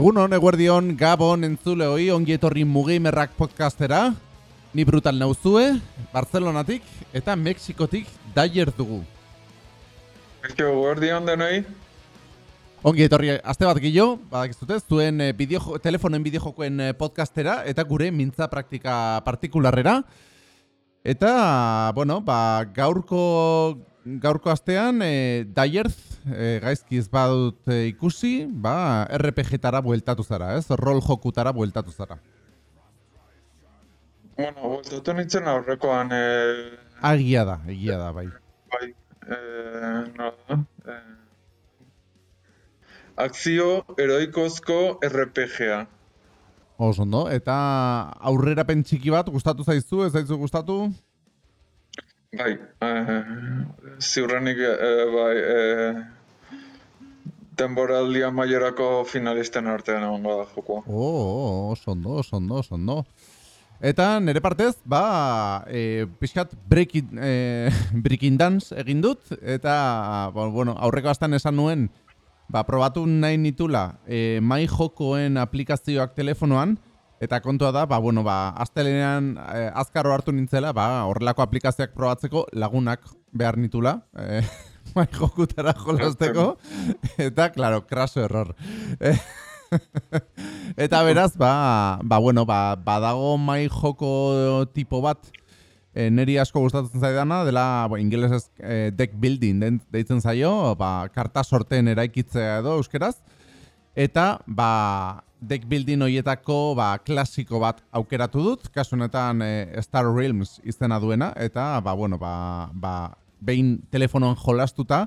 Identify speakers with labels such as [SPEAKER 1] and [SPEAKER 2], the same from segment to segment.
[SPEAKER 1] Egunon, eguerdion, gabon, entzule hoi, ongi etorri mugimerrak podcastera. Ni brutal nauzue, Barcelonatik eta Mexikotik daier dugu.
[SPEAKER 2] Kaixo, eguerdion denoi.
[SPEAKER 1] Ongi etorri, aste bat gillo, badakizute, zuen eh, bideo, telefonen bideojokoen eh, podcastera eta gure mintza praktika partikularrera. Eta, bueno, ba, gaurko, gaurko astean, e, Daierz, e, gaizkiz badut e, ikusi, ba, RPG-tara bueltatu zara, ez? Rol jokutara bueltatu zara.
[SPEAKER 2] Bueno, bueltatu nintzen aurrekoan, eh,
[SPEAKER 1] Agia da, egia da, bai.
[SPEAKER 2] bai, eh, nada, eh, akzio heroikozko RPG-a.
[SPEAKER 1] Oso, ondo. Eta aurrera txiki bat, gustatu zaizu, ez zaizu gustatu?
[SPEAKER 2] Bai, eh, ziurrenik, eh, bai, eh, denboraldia maiorako finalisten artean egongo da jokoa.
[SPEAKER 1] Oh, oso ondo, oso ondo, oso ondo. Eta nire partez, ba, e, pixkat breaking, e, breaking dance egin dut, eta, ba, bueno, aurreko astan esan nuen, ba, probatu nahi nitula e, mai jokoen aplikazioak telefonoan, eta kontua da, ba, bueno, ba, astelenean e, azkarro hartu nintzela, ba, horrelako aplikazioak probatzeko lagunak behar nitula, e, mai jokutara jolasteko, eta, claro, kraso error. Eta beraz, ba, ba bueno, ba, badago mai joko tipo bat e, neri asko gustatzen zaidana, dela bo, ingelesez e, deck building den, deitzen zaio, ba, karta sorteen eraikitzea edo euskeraz. Eta ba, deck building hoietako ba, klasiko bat aukeratu dut, kasu honetan e, Star Realms izena duena, eta ba, bueno, ba, ba, behin telefonoan jolastuta,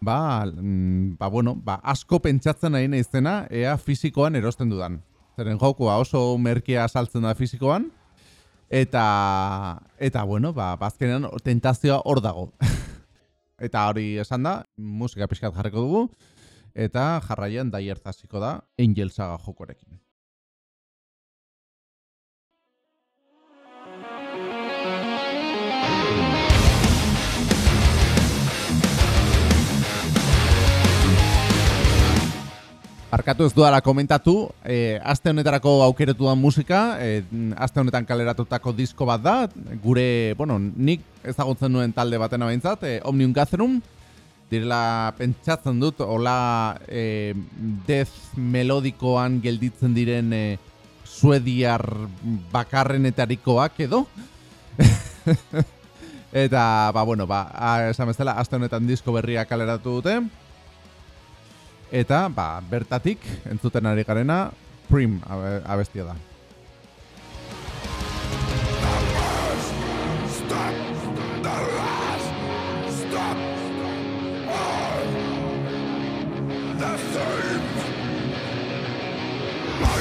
[SPEAKER 1] ba, mm, ba, bueno, ba, asko pentsatzen nahi naizena, ea fisikoan erosten dudan. Zeren jokoa oso merkea saltzen da fisikoan, eta, eta bueno, ba, bazkenean tentazioa hor dago. eta hori esan da, musika pixkat jarriko dugu, eta jarraian daiertzaziko da Angel Saga jokorekin. Arkatu ez duara komentatu, e, aste honetarako aukeretu da musika, e, aste honetan kaleratutako disko bat da, gure, bueno, nik ezagutzen nuen talde baten behintzat, e, Omnium Gatherum, direla pentsatzen dut, hola e, death melodikoan gelditzen diren e, suediar bakarrenetarikoak edo. Eta, ba, bueno, ba, esan bezala, aste honetan disko berria kaleratu dute, Eta, ba, bertatik, entzuten ari garena, Prim abe, abestia da.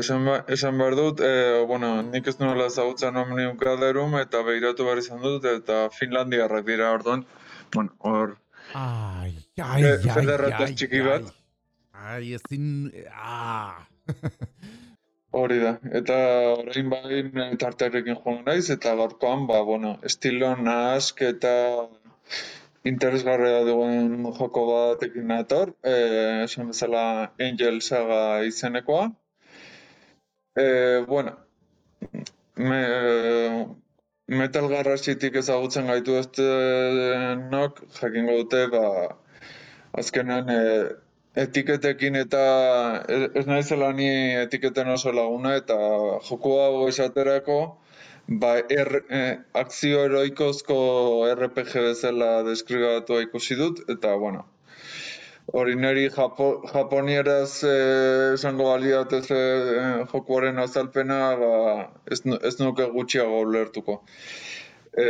[SPEAKER 2] esan, ba, esan behar dut, eh, bueno, nik ez nuela ezagutzen Omnium Gatherum eta behiratu behar izan dut, eta Finlandiarrak dira orduan, bueno, hor,
[SPEAKER 1] Ai, ai,
[SPEAKER 2] eh,
[SPEAKER 1] ai, ai,
[SPEAKER 2] txiki bat,
[SPEAKER 1] Ai, ezin... Ah.
[SPEAKER 2] hori da. Eta orain bain eh, tartearekin joan naiz, eta gaurkoan, ba, bueno, estilo nask eta interesgarria duen joko batekin nator, eh, esan bezala Angel Saga izenekoa. Eh, bueno, me, metal garrasitik ezagutzen gaitu nok jakingo dute, ba, azkenan eh, etiketekin eta ez naizela ni etiketen oso laguna eta joko hau esaterako ba, er, eh, akzio heroikozko RPG bezala deskribatua ikusi dut, eta, bueno, Japo, japonieraz eh, esango baliat ez eh, jokuaren azalpena, ba, ez, ez nuke gutxiago ulertuko. E,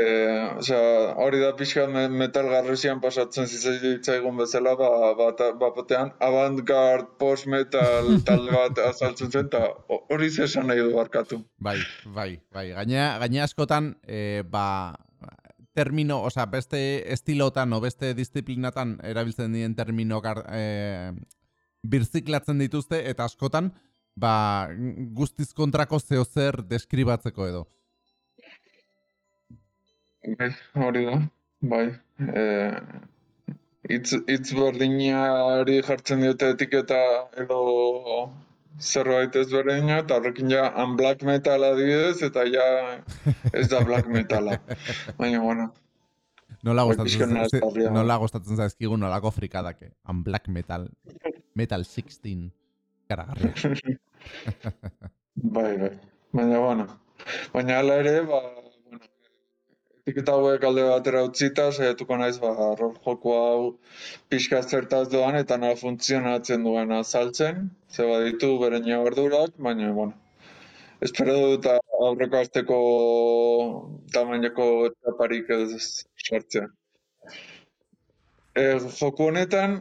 [SPEAKER 2] osea, hori da pixka me, metal garresian pasatzen zitzaigun bezala, ba, bat, batean avantgard, post-metal talde bat azaltzen zen, eta hori zesan nahi du barkatu.
[SPEAKER 1] Bai, bai, bai. Gaina, gaina askotan, e, ba, termino, osea, beste estilotan o beste disiplinatan erabiltzen dien termino gar, e, birziklatzen dituzte, eta askotan, ba, guztiz kontrako zeo zer deskribatzeko edo.
[SPEAKER 2] Bai, hori da, bai. E, itz, itz berdinari jartzen diote etiketa edo zerbait ez berdina, eta horrekin ja han black metal adibidez, eta ja ez da black metala. Baina, bueno.
[SPEAKER 1] Nola gustatzen, za-
[SPEAKER 2] nazkarria.
[SPEAKER 1] nola gustatzen zaizkigu nolako frikadak, eh? Han black metal, metal 16, karagarri.
[SPEAKER 2] Bai, bai. Baina, bueno. Baina hala ere, ba, etiketa hauek alde batera utzita, saiatuko naiz, ba, rol joko hau pixka zertaz doan eta nola funtzionatzen duen azaltzen, ze baditu bere ñabardurak, baina, bueno, espero dut aurreko asteko tamainako txaparik ez sartzea. E, joku honetan,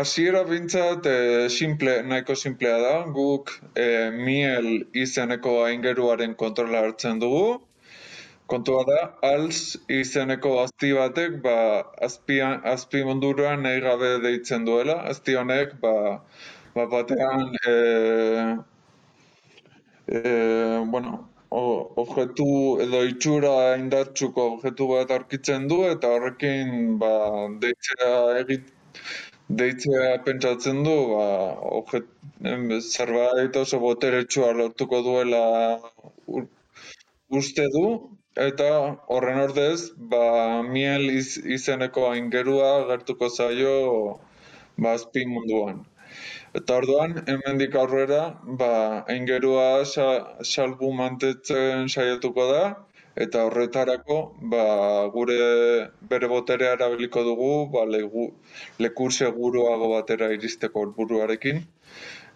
[SPEAKER 2] hasiera bintzat e, simple, nahiko simplea da. Guk e, miel izeneko aingeruaren kontrola hartzen dugu. Kontua da, alz izeneko azti batek, ba, azpian, azpi munduruan nahi gabe deitzen duela. Azti honek, ba, ba batean, e, e, bueno, o, objektu edo itxura indartsuko objektu bat aurkitzen du eta horrekin ba, deitzea egit, deitzea pentsatzen du ba, objet, zerbait oso boteretsua lortuko duela ur- uste du eta horren ordez ba, miel iz, izeneko aingerua gertuko zaio ba, munduan. Eta orduan, hemendik aurrera, ba, aingerua sa, salbu mantetzen saiatuko da, eta horretarako, ba, gure bere boterea erabiliko dugu, ba, legu, leku seguruago batera iristeko helburuarekin.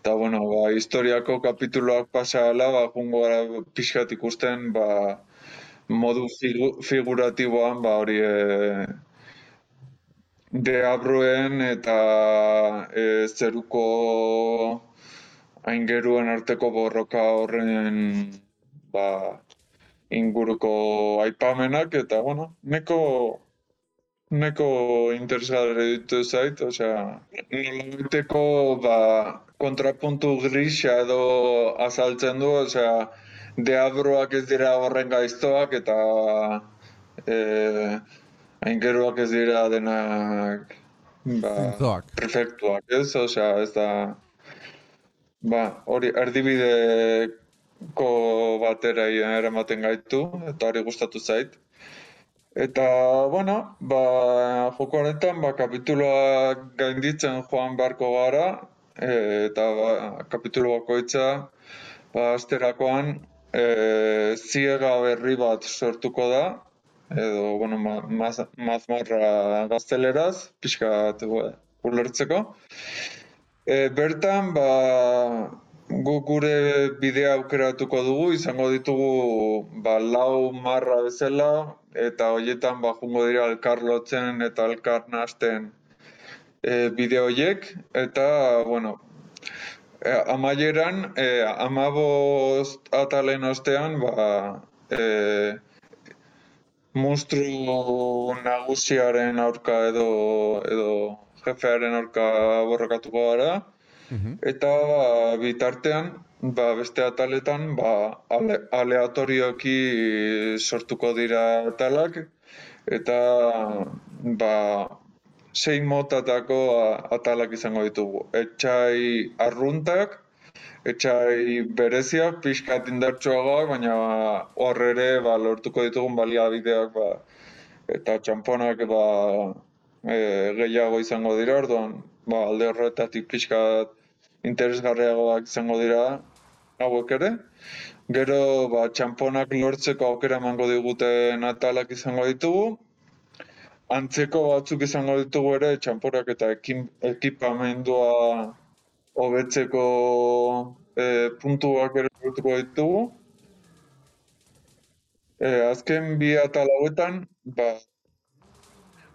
[SPEAKER 2] Eta, bueno, ba, historiako kapituloak pasa ala, ba, jungo gara pixkat ikusten, ba, modu figu, figuratiboan, ba, hori, e, deabruen eta e, zeruko aingeruen arteko borroka horren ba, inguruko aipamenak eta bueno, neko neko interesgarri ditu zait, osea, nolabaiteko ba, kontrapuntu grisa edo azaltzen du, osea, deabroak ez dira horren gaiztoak eta e, aingeruak ez dira denak ba, perfektuak, ez? Osea, ez da ba, hori erdibideko batera eramaten gaitu eta hori gustatu zait. Eta, bueno, ba, joko honetan, ba, kapituloak gainditzen joan beharko gara, e, eta ba, kapitulo bakoitza, ba, asterakoan, e, ziega berri bat sortuko da, edo, bueno, ma, maz, mazmorra gazteleraz, pixka ulertzeko. E, bertan, ba, gu gure bidea aukeratuko dugu, izango ditugu ba, lau marra bezala, eta horietan ba, jungo dira elkar lotzen eta elkar nahasten e, bide horiek, eta, bueno, amaieran, e, amabost atalen ostean, ba, e, monstru nagusiaren aurka edo, edo jefearen aurka borrokatuko gara,
[SPEAKER 1] Mhm.
[SPEAKER 2] Eta ba, bitartean, ba, beste ataletan, ba, ale, aleatorioki sortuko dira atalak, eta ba, sei motatako atalak izango ditugu. Etxai arruntak, etxai bereziak, pixkat indartsuagoak, baina hor ere ba, lortuko ditugun baliabideak ba, eta txamponak ba, e, gehiago izango dira, orduan ba, alde horretatik pixkat interesgarriagoak izango dira hauek ere. Gero ba, txamponak lortzeko aukera emango diguten atalak izango ditugu. Antzeko batzuk izango ditugu ere txamponak eta ekin, ekipamendua hobetzeko e, puntuak ere lortuko ditugu. E, azken bi atal hauetan, ba,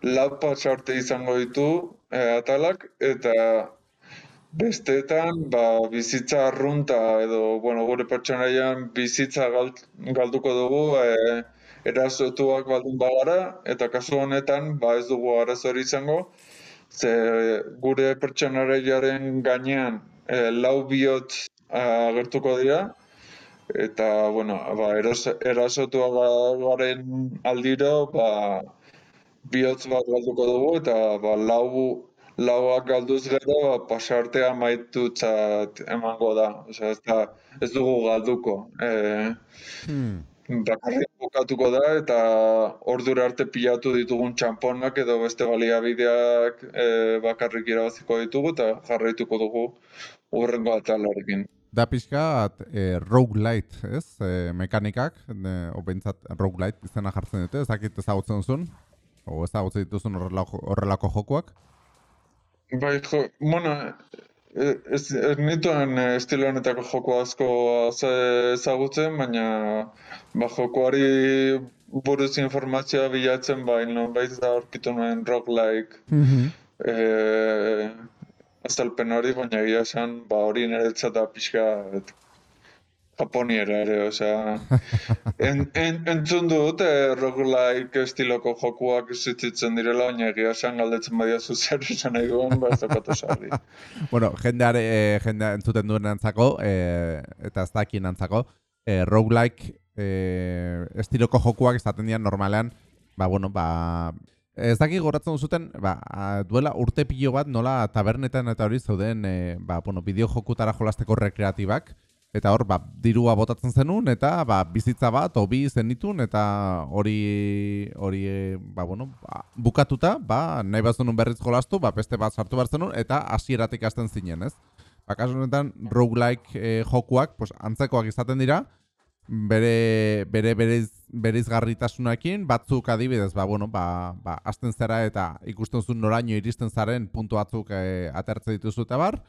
[SPEAKER 2] lau pasarte izango ditu e, atalak, eta besteetan, ba, bizitza arrunta edo, bueno, gure pertsonaian bizitza galduko dugu, e, erasotuak baldin bagara, eta kasu honetan, ba, ez dugu arazori izango, ze gure pertsonaiaren gainean e, lau bihotz agertuko dira, eta, bueno, ba, eros, erasotua garen aldiro, ba, bihotz bat galduko dugu, eta ba, lau, lauak galduz gero, ba, pasartea maitutzat emango da. Osea, ez, da, ez dugu galduko. E, hmm. Bakarrik bukatuko da, eta ordura arte pilatu ditugun txamponak edo beste baliabideak e, bakarrik irabaziko ditugu, eta jarraituko dugu urrengo atalarekin.
[SPEAKER 1] Da pixka, e, roguelite, ez? E, mekanikak, e, obentzat roguelite izena jartzen dute, ezakit ezagutzen duzun? O ezagutzen dituzun horrelako, horrelako jokuak?
[SPEAKER 2] Bai, jo, bueno, ez, ez nituen estilo honetako joko asko ezagutzen, baina ba, jokoari buruz informazioa bilatzen, baina bai da horkitu nuen roguelike. Mm -hmm. e, azalpen hori, baina egia esan, ba hori niretzat da pixka japoniera ere, osea, en, en, entzun dut, eh, roguelike estiloko jokuak zitzitzen direla, baina egia esan galdetzen badia zer esan nahi duen, ba ez osari.
[SPEAKER 1] bueno, jendeare, eh, jendea entzuten duen antzako, eh, eta ez dakien antzako, eh, roguelike eh, estiloko jokuak ez dian normalean, ba, bueno, ba, Ez daki goratzen zuten, ba, duela urte pilo bat nola tabernetan eta hori zeuden e, ba, bueno, bideo jokutara jolasteko rekreatibak. Eta hor, ba, dirua botatzen zenun, eta ba, bizitza bat, obi zenitun, eta hori, hori e, ba, bueno, ba, bukatuta, ba, nahi bat zenun berriz jolastu, ba, beste bat sartu behar zenun, eta hasieratik hasten zinen, ez? Ba, kasu honetan, roguelike e, jokuak, pues, antzekoak izaten dira, bere bere bereiz bereizgarritasunekin batzuk adibidez ba bueno ba ba hasten zera eta ikusten zuen noraino iristen zaren puntu batzuk e, atertze dituzu eta bar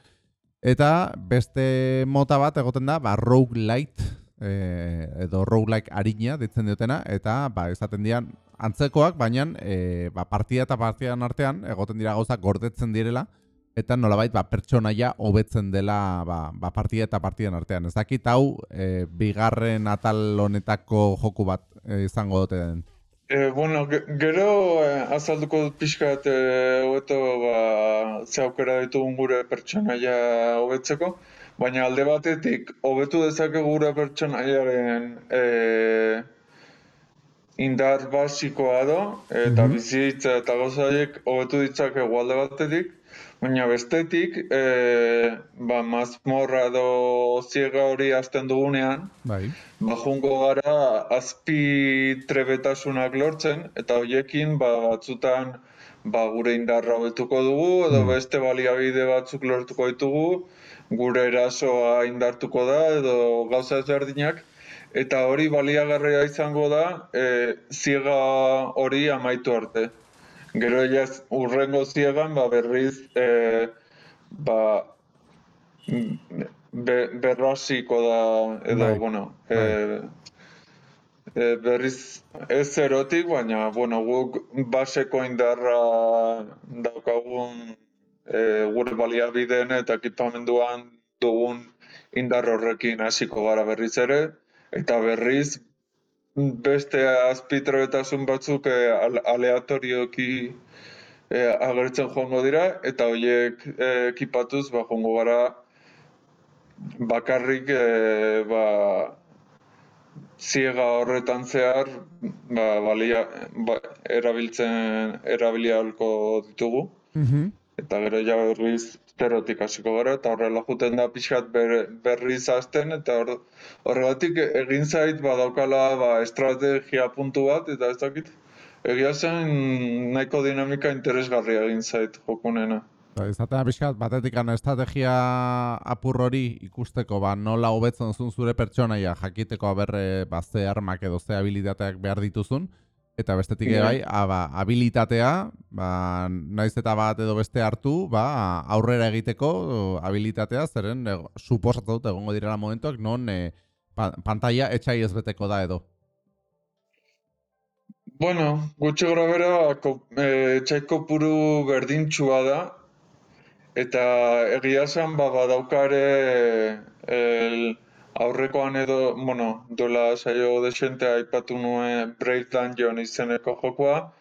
[SPEAKER 1] eta beste mota bat egoten da ba roguelite e, edo roguelike arina ditzen diotena eta ba izaten dian antzekoak baina e, ba partida eta partidan artean egoten dira gauzak gordetzen direla eta nolabait ba, pertsonaia hobetzen dela ba, ba partida eta partidan artean. Ez dakit hau e, bigarren atal honetako joku bat e, izango dute den.
[SPEAKER 2] E, bueno, gero e, azalduko dut pixka eta hobeto ba, ze aukera ditugun gure pertsonaia hobetzeko, baina alde batetik hobetu dezake gure pertsonaiaren e, indar basikoa do, eta mm bizitza eta gozaiek hobetu ditzake alde batetik, Baina bestetik, e, ba, mazmorra edo ziega hori azten dugunean, bai. ba, jungo gara azpi trebetasunak lortzen, eta horiekin ba, batzutan ba, gure indarra betuko dugu, edo mm. beste baliabide batzuk lortuko ditugu, gure erasoa indartuko da, edo gauza ezberdinak, eta hori baliagarria izango da, e, ziega hori amaitu arte. Gero ja urrengo ziegan ba berriz e, ba be, berrasiko da edo bai. bueno e, e, berriz ez erotik baina bueno guk baseko indarra daukagun e, gure baliabideen eta ekipamenduan dugun indar horrekin hasiko gara berriz ere eta berriz beste azpitrebetasun batzuk e, aleatorioki e, agertzen joango dira, eta horiek e, ekipatuz ba, joango gara bakarrik e, ba, ziega horretan zehar ba, balia, ba, erabiltzen erabilialko ditugu. Mm Eta gero ja berriz zerotik hasiko gara, eta horrela juten da pixkat ber, berri izazten, eta horregatik egin zait badaukala ba, estrategia puntu bat, eta ez dakit, egia zen nahiko dinamika interesgarria egin zait jokunena.
[SPEAKER 1] Ba, izatea pixkat, batetik estrategia apur hori ikusteko, ba, nola hobetzen zuen zure pertsonaia jakiteko aberre ba, ze armak edo ze habilitateak behar dituzun, Eta bestetik bai, ba, habilitatea, ba, naiz eta bat edo beste hartu, ba, aurrera egiteko habilitatea, zeren e, suposatu dut egongo direla momentuak, non e, pa, pantalla etxai ez beteko da edo.
[SPEAKER 2] Bueno, gutxi gora bera, ko, e, txaiko puru berdintxua da, eta egia esan ba, badaukare el, aurrekoan edo, bueno, dola saio desente aipatu nuen Brave Dungeon izeneko jokoa,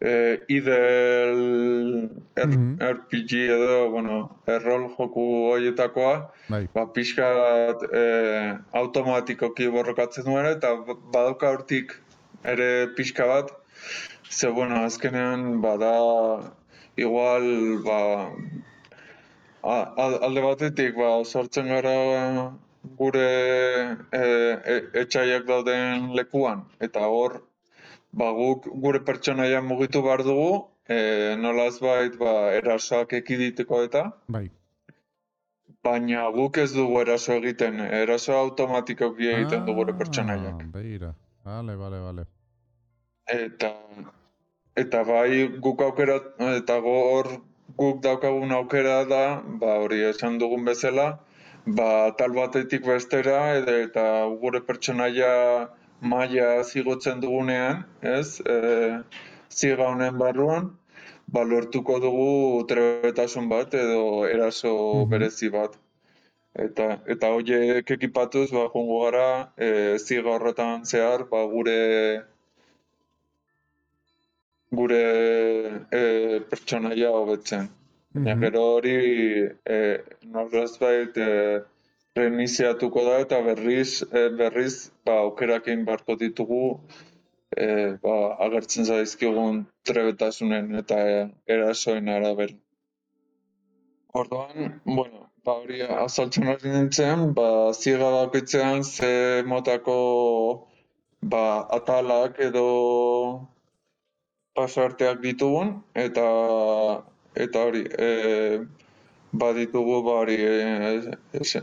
[SPEAKER 2] e, idel er,
[SPEAKER 1] Mhm.
[SPEAKER 2] RPG edo, bueno, errol joku hoietakoa,
[SPEAKER 1] Bai.
[SPEAKER 2] ba, pixka bat e, automatikoki borrokatzen duen, eta badauka hortik ere pixka bat, ze, bueno, azkenean, bada, igual, ba, alde batetik, ba, sartzen gara gure e, e, etxaiak dauden lekuan, eta hor, ba, guk gure pertsonaia mugitu behar dugu, e, nolaz bait, ba, erasoak ekiditeko eta,
[SPEAKER 1] Bai.
[SPEAKER 2] baina guk ez dugu eraso egiten, eraso automatikoki egiten du gure pertsonaiak.
[SPEAKER 1] Ah, begira. Vale, vale, vale.
[SPEAKER 2] Eta, eta bai guk aukera, eta hor guk daukagun aukera da, ba hori esan dugun bezala, ba tal batetik bestera edo, eta gure pertsonaia maila zigotzen dugunean, ez? E, ziga honen barruan, ba lortuko dugu trebetasun bat edo eraso
[SPEAKER 1] Mhm.
[SPEAKER 2] berezi bat. Eta eta hoiek ekipatuz ba joango gara e, ziga horretan zehar ba gure gure e, pertsonaia hobetzen. Baina
[SPEAKER 1] Mhm.
[SPEAKER 2] gero hori e, norbait e, reiniziatuko da eta berriz e, berriz ba aukerak egin beharko ditugu e, ba, agertzen zaizkigun trebetasunen eta e, erasoen arabera. Orduan, bueno, ba hori azaltzen ari nintzen, ba ziega bakoitzean ze motako ba atalak edo pasarteak ditugun eta eta hori e, baditugu ba hori e, es,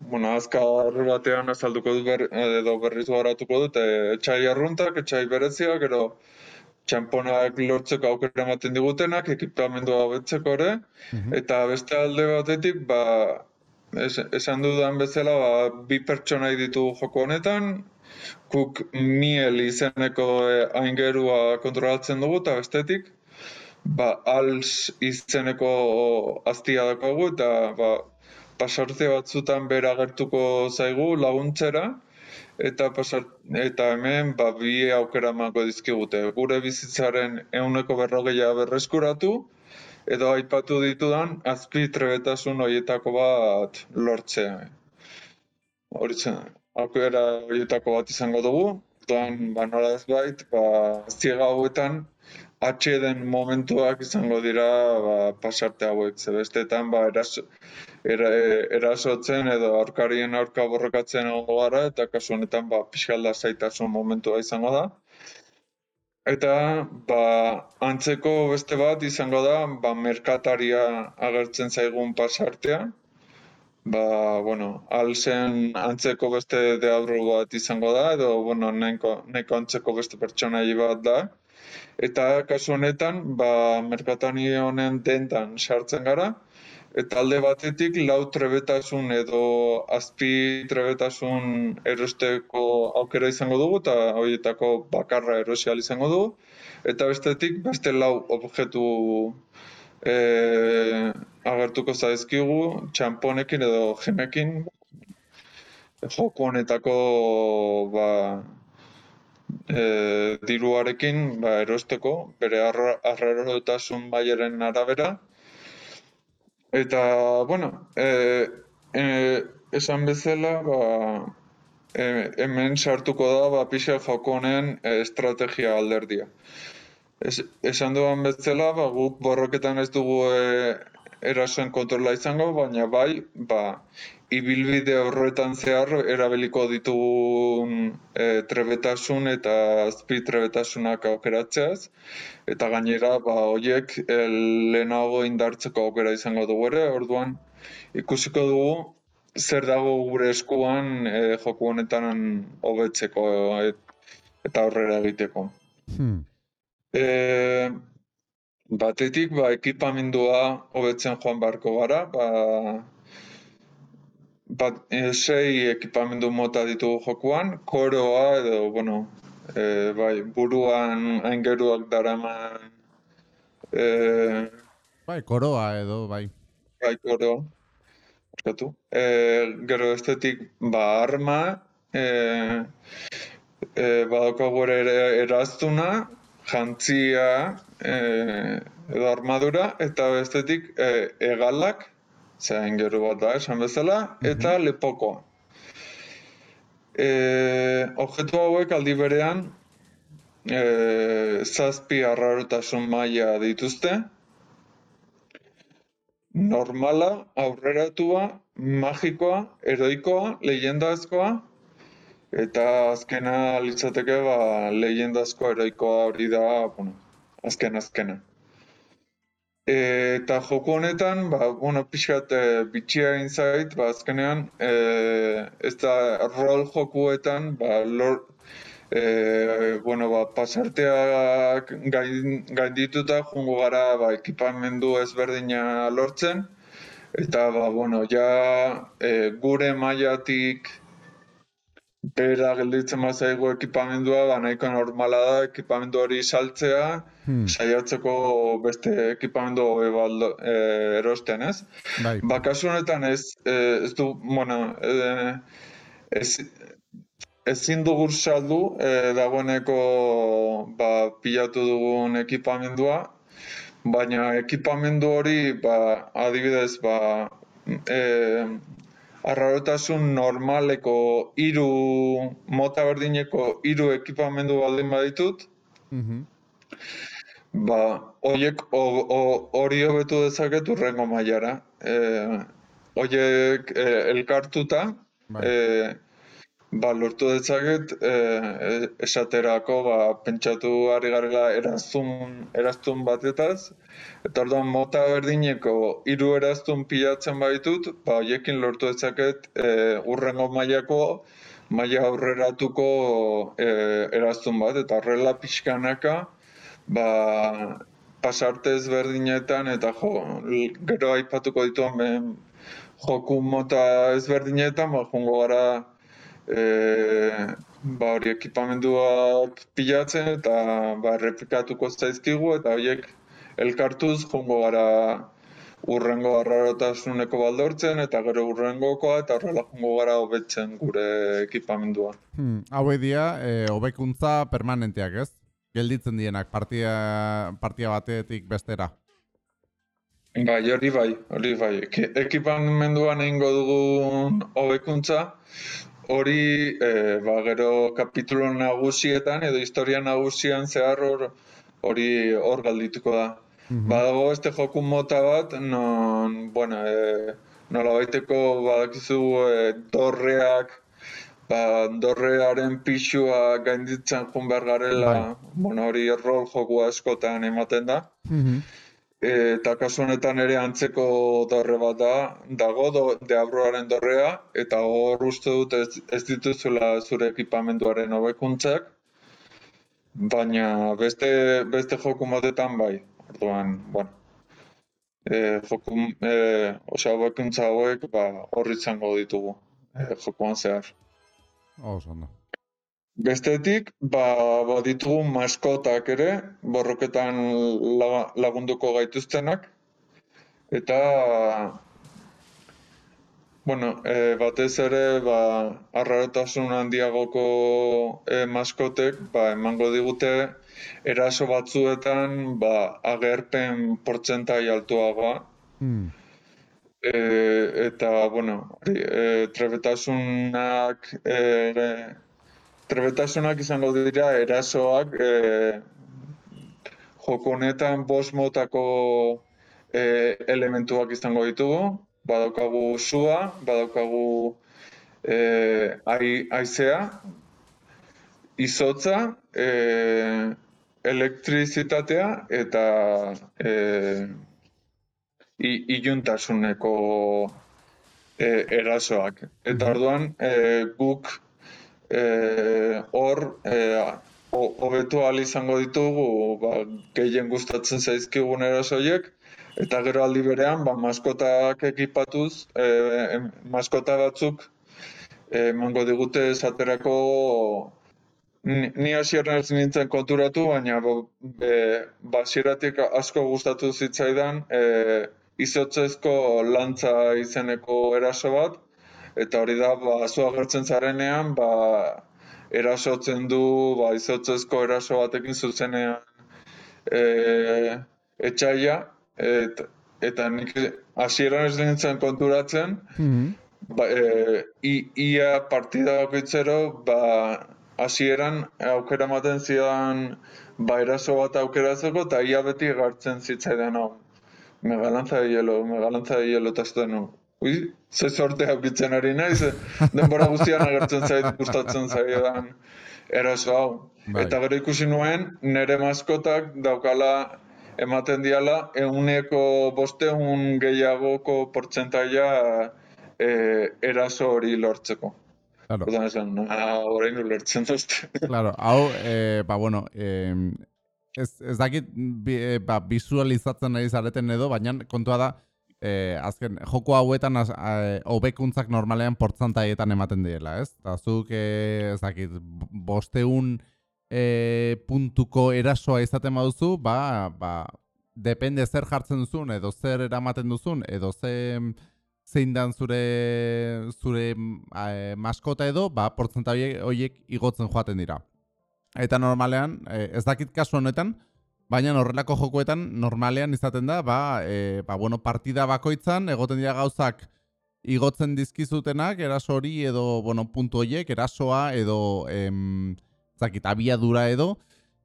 [SPEAKER 2] bueno, azkar batean azalduko dut ber, edo berriz garatuko dut e, etxai arruntak, etxai bereziak, gero txamponak lortzeko aukera ematen digutenak, ekipamendua hobetzeko ere,
[SPEAKER 1] Mhm.
[SPEAKER 2] eta beste alde batetik, ba, es, esan dudan bezala, ba, bi pertsonai ditugu joko honetan, guk miel izeneko e, aingerua kontrolatzen dugu, eta bestetik, ba, als izeneko aztia daukagu, eta ba, pasarte batzutan bera agertuko zaigu laguntzera, eta pasar, eta hemen ba, bi aukera emango dizkigute. Gure bizitzaren ehuneko berrogeia berreskuratu, edo aipatu ditudan azpi trebetasun horietako bat lortzea. Hori zen, aukera horietako bat izango dugu, Orduan, ba, nola ez bait, ba, ziega hauetan, atxeden momentuak izango dira ba, pasarte hauek, ze bestetan ba, eraso, era, erasotzen edo aurkarien aurka borrokatzen egongo gara, eta kasu honetan ba, pixkalda zaitasun momentua izango da. Eta ba, antzeko beste bat izango da, ba, merkataria agertzen zaigun pasartea, ba, bueno, alzen antzeko beste deabru bat izango da, edo, bueno, nahiko, nahiko antzeko beste pertsonai bat da. Eta kasu honetan, ba, merkatari honen dendan sartzen gara, eta alde batetik lau trebetasun edo azpi trebetasun erosteko aukera izango dugu, eta horietako bakarra erosi ahal izango dugu, eta bestetik beste lau objektu e, agertuko zaizkigu txamponekin edo gemekin joko honetako ba, e, diruarekin ba, erosteko bere arrarotasun mailaren arabera. Eta bueno e, e, esan bezala ba, e, hemen sartuko da ba, pixa joko honen e, estrategia alderdia. Es, esan duan bezala ba, guk borroketan ez dugu e, erasoen kontrola izango, baina bai, ba, ibilbide horretan zehar erabiliko ditugun e, trebetasun eta azpi trebetasunak aukeratzeaz, eta gainera, ba, hoiek e, lehenago indartzeko aukera izango dugu ere, orduan ikusiko dugu zer dago gure eskuan e, joku honetan hobetzeko e, eta aurrera egiteko.
[SPEAKER 1] Hmm.
[SPEAKER 2] E, batetik, ba, ekipamendua hobetzen joan beharko gara, ba, bat, e, sei ekipamendu mota ditugu jokuan, koroa edo, bueno, e, bai, buruan aingeruak daraman e,
[SPEAKER 1] Bai, koroa edo, bai.
[SPEAKER 2] bai, koro, barkatu. E, gero estetik, ba, arma, e, e, badaukagu ere eraztuna, jantzia, e, edo armadura, eta bestetik e, egalak, zein gero bat da, esan bezala, eta lepokoa. E, objektu hauek aldi berean e, zazpi arrarotasun maila dituzte. Normala, aurreratua, magikoa, heroikoa, leyendazkoa, eta azkena litzateke ba, leyendazkoa, heroikoa hori da, bueno, azken azkena. E, eta joko honetan, ba, bueno, pixkat e, bitxia egin zait, ba, azkenean, e, ez da rol jokuetan, ba, lor, e, bueno, ba, pasarteak gain, gaindituta jungo gara ba, ekipamendu ezberdina lortzen, eta ba, bueno, ja e, gure mailatik bera gelditzen bazaigu ekipamendua, ba, nahiko normala da ekipamendu hori saltzea,
[SPEAKER 1] Hmm.
[SPEAKER 2] saiatzeko beste ekipamendu hobe baldo, e, erosten, ez?
[SPEAKER 1] Bai.
[SPEAKER 2] Ba, kasu honetan ez, e, ez du, bueno, e, ez, ezin dugu saldu e, dagoeneko ba, pilatu dugun ekipamendua, baina ekipamendu hori, ba, adibidez, ba, e, arrarotasun normaleko hiru mota berdineko hiru ekipamendu baldin baditut,
[SPEAKER 1] Mhm.
[SPEAKER 2] Ba, horiek ho- ho- hori hobetu dezaket urrengo mailara. E, horiek e, elkartuta,
[SPEAKER 1] Bai.
[SPEAKER 2] e, ba, lortu dezaket e, esaterako ba, pentsatu ari garela eraztun, batetaz, eta orduan mota berdineko hiru eraztun pilatzen baitut, ba, horiekin lortu dezaket e, urrengo mailako maila aurreratuko e, eraztun bat, eta horrela pixkanaka, ba, pasarte ezberdinetan eta jo, gero aipatuko dituan joku mota ezberdinetan, ba, jungo gara e, ba, hori ekipamenduak pilatzen eta ba, errepikatuko zaizkigu eta horiek elkartuz jungo gara urrengo arrarotasuneko baldortzen eta gero urrengokoa eta horrela jungo gara hobetzen gure ekipamendua.
[SPEAKER 1] Hmm. Hauek dira, e, hobekuntza permanenteak, ez? Gelditzen dienak partia, partia batetik bestera.
[SPEAKER 2] Bai, hori bai, hori bai. Eki- Ekipamenduan egingo dugun hobekuntza, hori e, ba, gero kapitulo nagusietan edo historia nagusian zehar hor hori hor galdituko da.
[SPEAKER 1] Mhm.
[SPEAKER 2] Badago beste joku mota bat, non, bueno, e, nola baiteko badakizu e, dorreak, ba, dorrearen pixua gainditzen joan behar garela,
[SPEAKER 1] Bai.
[SPEAKER 2] bueno, hori rol joku askotan ematen da.
[SPEAKER 1] Mhm.
[SPEAKER 2] Eta kasu honetan ere antzeko dorre bat da, dago do, deabruaren dorrea, eta hor uste dut ez, ez dituzula zure ekipamenduaren hobekuntzak, baina beste, beste joku motetan bai. Orduan, bueno, e, joku, e, osea hobekuntza hauek ba, hor izango ditugu e, jokuan zehar.
[SPEAKER 1] Oso ondo.
[SPEAKER 2] Bestetik, ba, baditugu maskotak ere, borroketan la- lagunduko gaituztenak. Eta, bueno, e, batez ere, ba, arrarotasun handiagoko e, maskotek, ba, emango digute eraso batzuetan, ba, agerpen portzentai altuagoa.
[SPEAKER 1] Hmm.
[SPEAKER 2] E, eta, bueno, e, trebetasunak, e, trebetasunak izango dira erasoak e, joko honetan bost motako e, elementuak izango ditugu. Badaukagu sua, badaukagu e, ai, aizea, izotza, e, elektrizitatea eta e, i- iluntasuneko e, erasoak. Eta orduan e, guk e, hor e, ho- hobetu ahal izango ditugu ba, gehien gustatzen zaizkigun erasoiek eta gero aldi berean ba, maskotak ekipatuz e, maskota batzuk e, emango digute esaterako ni, hasieran ez nintzen konturatu, baina be, basieratik asko gustatu zitzaidan e, izotzezko lantza izeneko eraso bat, eta hori da, ba, zu agertzen zarenean, ba, erasotzen du, ba, izotzezko eraso batekin zuzenean e, etxaia, et, eta nik hasieran ez nintzen konturatzen,
[SPEAKER 1] Mhm.
[SPEAKER 2] ba, e, i, ia partida bakoitzero, ba, hasieran aukera ematen zidan ba, eraso bat aukeratzeko, eta ia beti gartzen zitzaidan hau. Megalantza de hielo, megalantza de hielo, eta. Ui, ze sorte aukitzen ari naiz, eh? denbora guztian agertzen zait, gustatzen zaidan eraso hau.
[SPEAKER 1] Bai.
[SPEAKER 2] Eta gero ikusi nuen, nire maskotak daukala ematen diala euneko bosteun gehiagoko portzentaia e, eraso hori lortzeko.
[SPEAKER 1] Claro.
[SPEAKER 2] Orduan esan, ah, orain ulertzen dut.
[SPEAKER 1] Claro, hau, eh, ba, bueno, eh, ez, ez dakit bi, eh, ba, visualizatzen ari zareten edo, baina kontua da, eh, azken, joko hauetan hobekuntzak normalean portzantaietan ematen direla, ez? Eta zuk, eh, ez dakit, b- bosteun eh, puntuko erasoa izaten baduzu, ba, ba, depende zer jartzen duzun, edo zer eramaten duzun, edo ze zein dan zure zure eh, maskota edo, ba, portzenta horiek, igotzen joaten dira. Eta normalean, eh, ez dakit kasu honetan, baina horrelako jokoetan normalean izaten da, ba, eh, ba, bueno, partida bakoitzan egoten dira gauzak igotzen dizkizutenak, eraso hori edo, bueno, puntu horiek, erasoa edo, em, ez dakit, abiadura edo,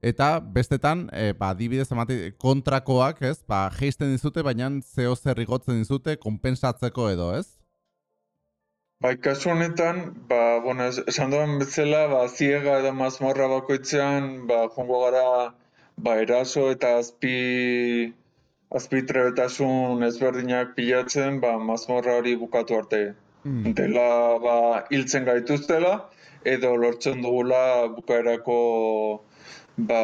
[SPEAKER 1] eta bestetan, e, ba, adibidez emate, kontrakoak, ez, ba, geisten dizute, baina zeo zer igotzen dizute, konpensatzeko edo, ez?
[SPEAKER 2] Bai, kasu honetan, ba, bueno, es- esan duen bezala, ba, ziega edo mazmorra bakoitzean, ba, joango gara, ba, eraso eta azpi, azpi trebetasun ezberdinak pilatzen, ba, mazmorra hori bukatu arte.
[SPEAKER 1] Mm.
[SPEAKER 2] Dela, ba, hiltzen gaituztela, edo lortzen dugula bukaerako, ba,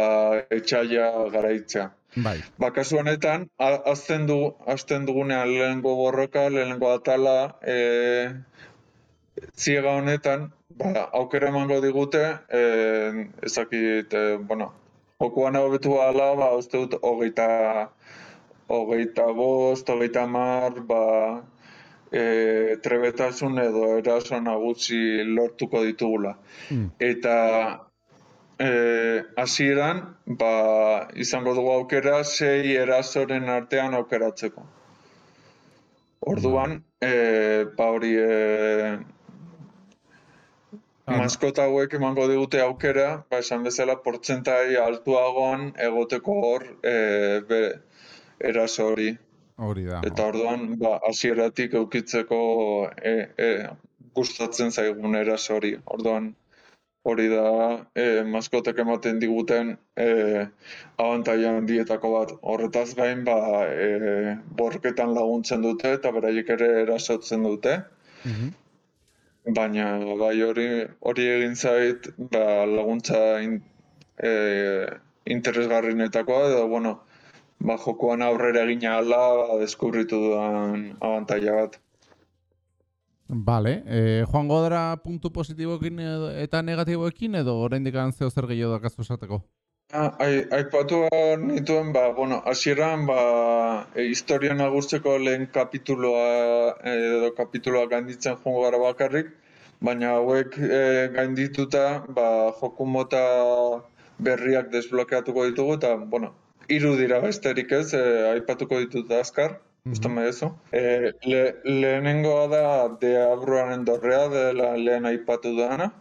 [SPEAKER 2] etxaia garaitzea.
[SPEAKER 1] Bai.
[SPEAKER 2] Ba, kasu honetan, hazten du, hasten dugunean lehenengo borroka, lehenengo atala, e, ziega honetan, ba, aukera emango digute, e, ezakit, e, bueno, jokuan hobetu ala, ba, uste dut, hogeita, hogeita bost, hogeita mar, ba, e, trebetasun edo eraso nagusi lortuko ditugula.
[SPEAKER 1] Mm.
[SPEAKER 2] Eta eh, hasieran ba, izango dugu aukera sei erasoren artean aukeratzeko. Orduan, eh, ba hori
[SPEAKER 1] no.
[SPEAKER 2] Maskota hauek emango digute aukera, ba, esan bezala portzentai altuagoan egoteko hor eh, be, eraso hori.
[SPEAKER 1] Hori da.
[SPEAKER 2] Eta orduan, ba, hasieratik eukitzeko e, e, gustatzen zaigun eraso hori. Orduan, hori da e, maskotek ematen diguten e, abantaila handietako bat. Horretaz gain, ba, e, borroketan laguntzen dute eta beraiek ere erasotzen dute.
[SPEAKER 1] Mhm.
[SPEAKER 2] Baina bai hori hori egin zait ba, laguntza in, e, interesgarrienetakoa edo bueno, ba, jokoan aurrera egin ahala ba, deskubritu dudan abantaila bat.
[SPEAKER 1] Vale, eh, joango dara puntu positiboekin eta negatiboekin edo oraindik zeo zer gehiago dakazu esateko?
[SPEAKER 2] Ah, ai, aipatu behar nituen, ba, bueno, hasieran ba, e, historia nagusteko lehen kapituloa edo kapituloa gainditzen joango gara bakarrik, baina hauek e, gaindituta ba, joku mota berriak desblokeatuko ditugu eta, bueno, hiru dira besterik ez, e, aipatuko ditut azkar, uste
[SPEAKER 1] Mhm.
[SPEAKER 2] medezu. E, le, lehenengoa da deabruaren dorrea dela lehen aipatu dana,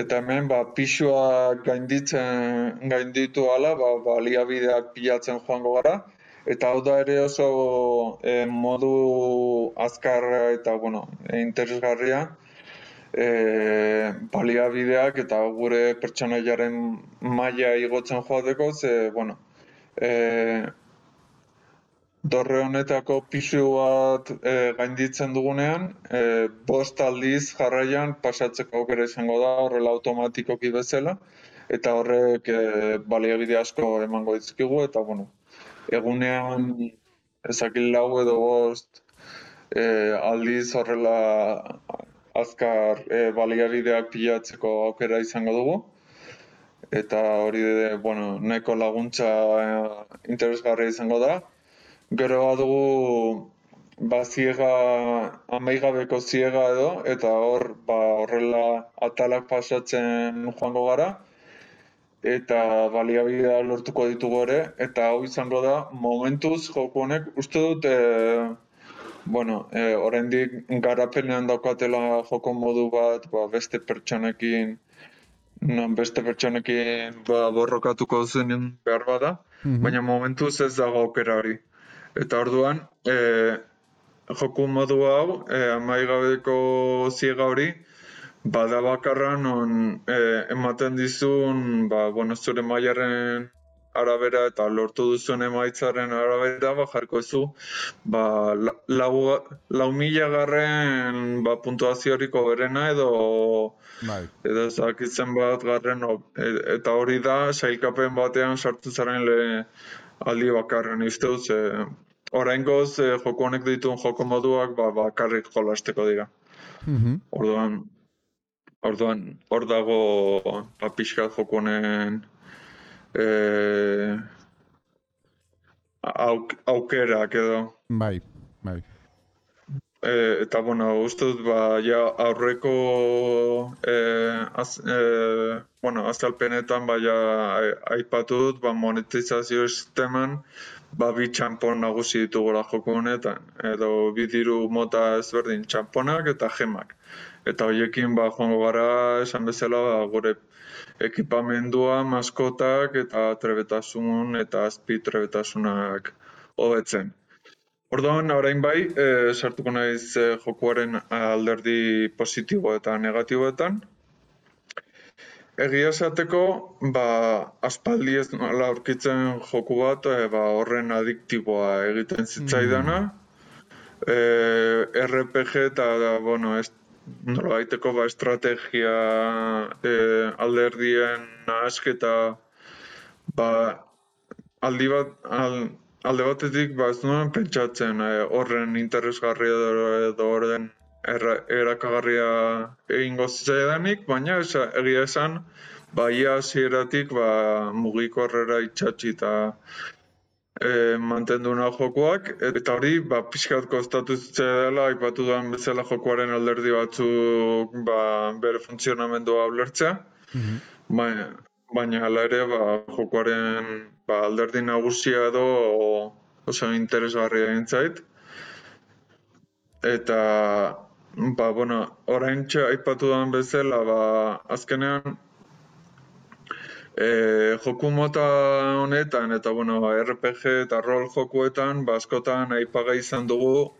[SPEAKER 2] Eta hemen, ba, pixua gainditzen, gainditu ala, ba, baliabideak pilatzen joango gara. Eta hau da ere oso eh, modu azkarra eta, bueno, interesgarria. eh, baliabideak eta gure pertsonaiaren maila igotzen joateko, ze, bueno, eh, dorre honetako pisu bat e, gainditzen dugunean, e, bost aldiz jarraian pasatzeko aukera izango da horrela automatikoki bezala, eta horrek e, baliabide asko emango dizkigu, eta bueno, egunean ezakil lau edo bost e, aldiz horrela azkar e, baliabideak pilatzeko aukera izango dugu. eta hori de, bueno, nahiko laguntza eh, interesgarria izango da. Gero badugu ba ziega, amaigabeko ziega edo, eta hor, ba, horrela atalak pasatzen joango gara, eta baliabidea lortuko ditugu ere, eta hau izango da, momentuz joko honek, uste dut, e, bueno, e, oraindik garapenean daukatela joko modu bat, ba, beste pertsonekin, non beste pertsonekin ba, borrokatuko zen behar bada,
[SPEAKER 1] Mhm.
[SPEAKER 2] baina momentuz ez dago aukera hori. Eta orduan, e, joku modu hau, e, amaigabeko ziega hori, bada bakarra non e, ematen dizun, ba, bueno, zure mailaren arabera eta lortu duzuen emaitzaren arabera, ba, jarko zu, ba, la- lau, lau mila garren ba, puntuaziorik berena edo
[SPEAKER 1] Bai.
[SPEAKER 2] edo zakitzen bat garren e- eta hori da sailkapen batean sartu zaren le aldi bakarren uste dut ze oraingoz e, joko honek dituen joko moduak ba, bakarrik jolasteko dira.
[SPEAKER 1] Mhm.
[SPEAKER 2] Orduan orduan hor dago ba pixkat joko honen e, auk, aukerak edo
[SPEAKER 1] Bai, bai.
[SPEAKER 2] E, eta, bueno, uste dut, ba, ja, aurreko, e, az, e, bueno, azalpenetan, ba, ja, aipatu dut, ba, monetizazio sisteman, ba, bi txampon nagusi ditugula joko honetan, edo bi diru mota ezberdin, txamponak eta gemak. Eta horiekin, ba, joango gara, esan bezala, ba, gure ekipamendua, maskotak eta trebetasun eta azpi trebetasunak hobetzen. Orduan, orain bai, e, sartuko naiz e, jokuaren alderdi positibo eta negatiboetan. Egia esateko, ba, aspaldi ez nola aurkitzen joku bat, e, ba, horren adiktiboa egiten zitzaidana. E, RPG eta, da, bueno, ez, nola baiteko, ba, estrategia e, alderdien nahasketa, ba, aldi bat, al, alde batetik ba ez nuen pentsatzen eh, horren interesgarria edo, horren erra, erakagarria egingo zitzaidanik, baina esa, egia esan, ba ia hasieratik ba mugikorrera itxatxi eta e, mantendu nahi jokoak, eta hori, ba, pixkat kostatu zitzaidala, aipatu duan bezala jokoaren alderdi batzuk, ba, bere funtzionamendua ulertzea,
[SPEAKER 1] Mhm.
[SPEAKER 2] Baina, baina hala ere, ba, jokoaren ba, alderdi nagusia edo oso interesgarria egin zait. Eta, ba, bueno, orain aipatu duan bezala, ba, azkenean, e, joku mota honetan, eta, bueno, ba, RPG eta rol jokuetan, ba, askotan aipaga izan dugu,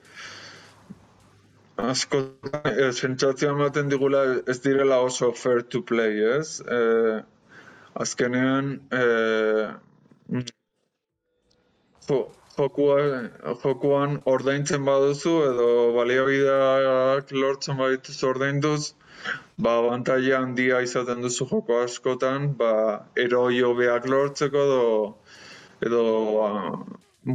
[SPEAKER 2] askotan e, sentsazioa ematen digula ez direla oso fair to play, ez? E, azkenean, e, jo, jokua, jokuan ordaintzen baduzu edo baliabideak lortzen badituzu ordainduz, ba, abantaila handia izaten duzu joko askotan, ba, eroi hobeak lortzeko edo, edo, ba,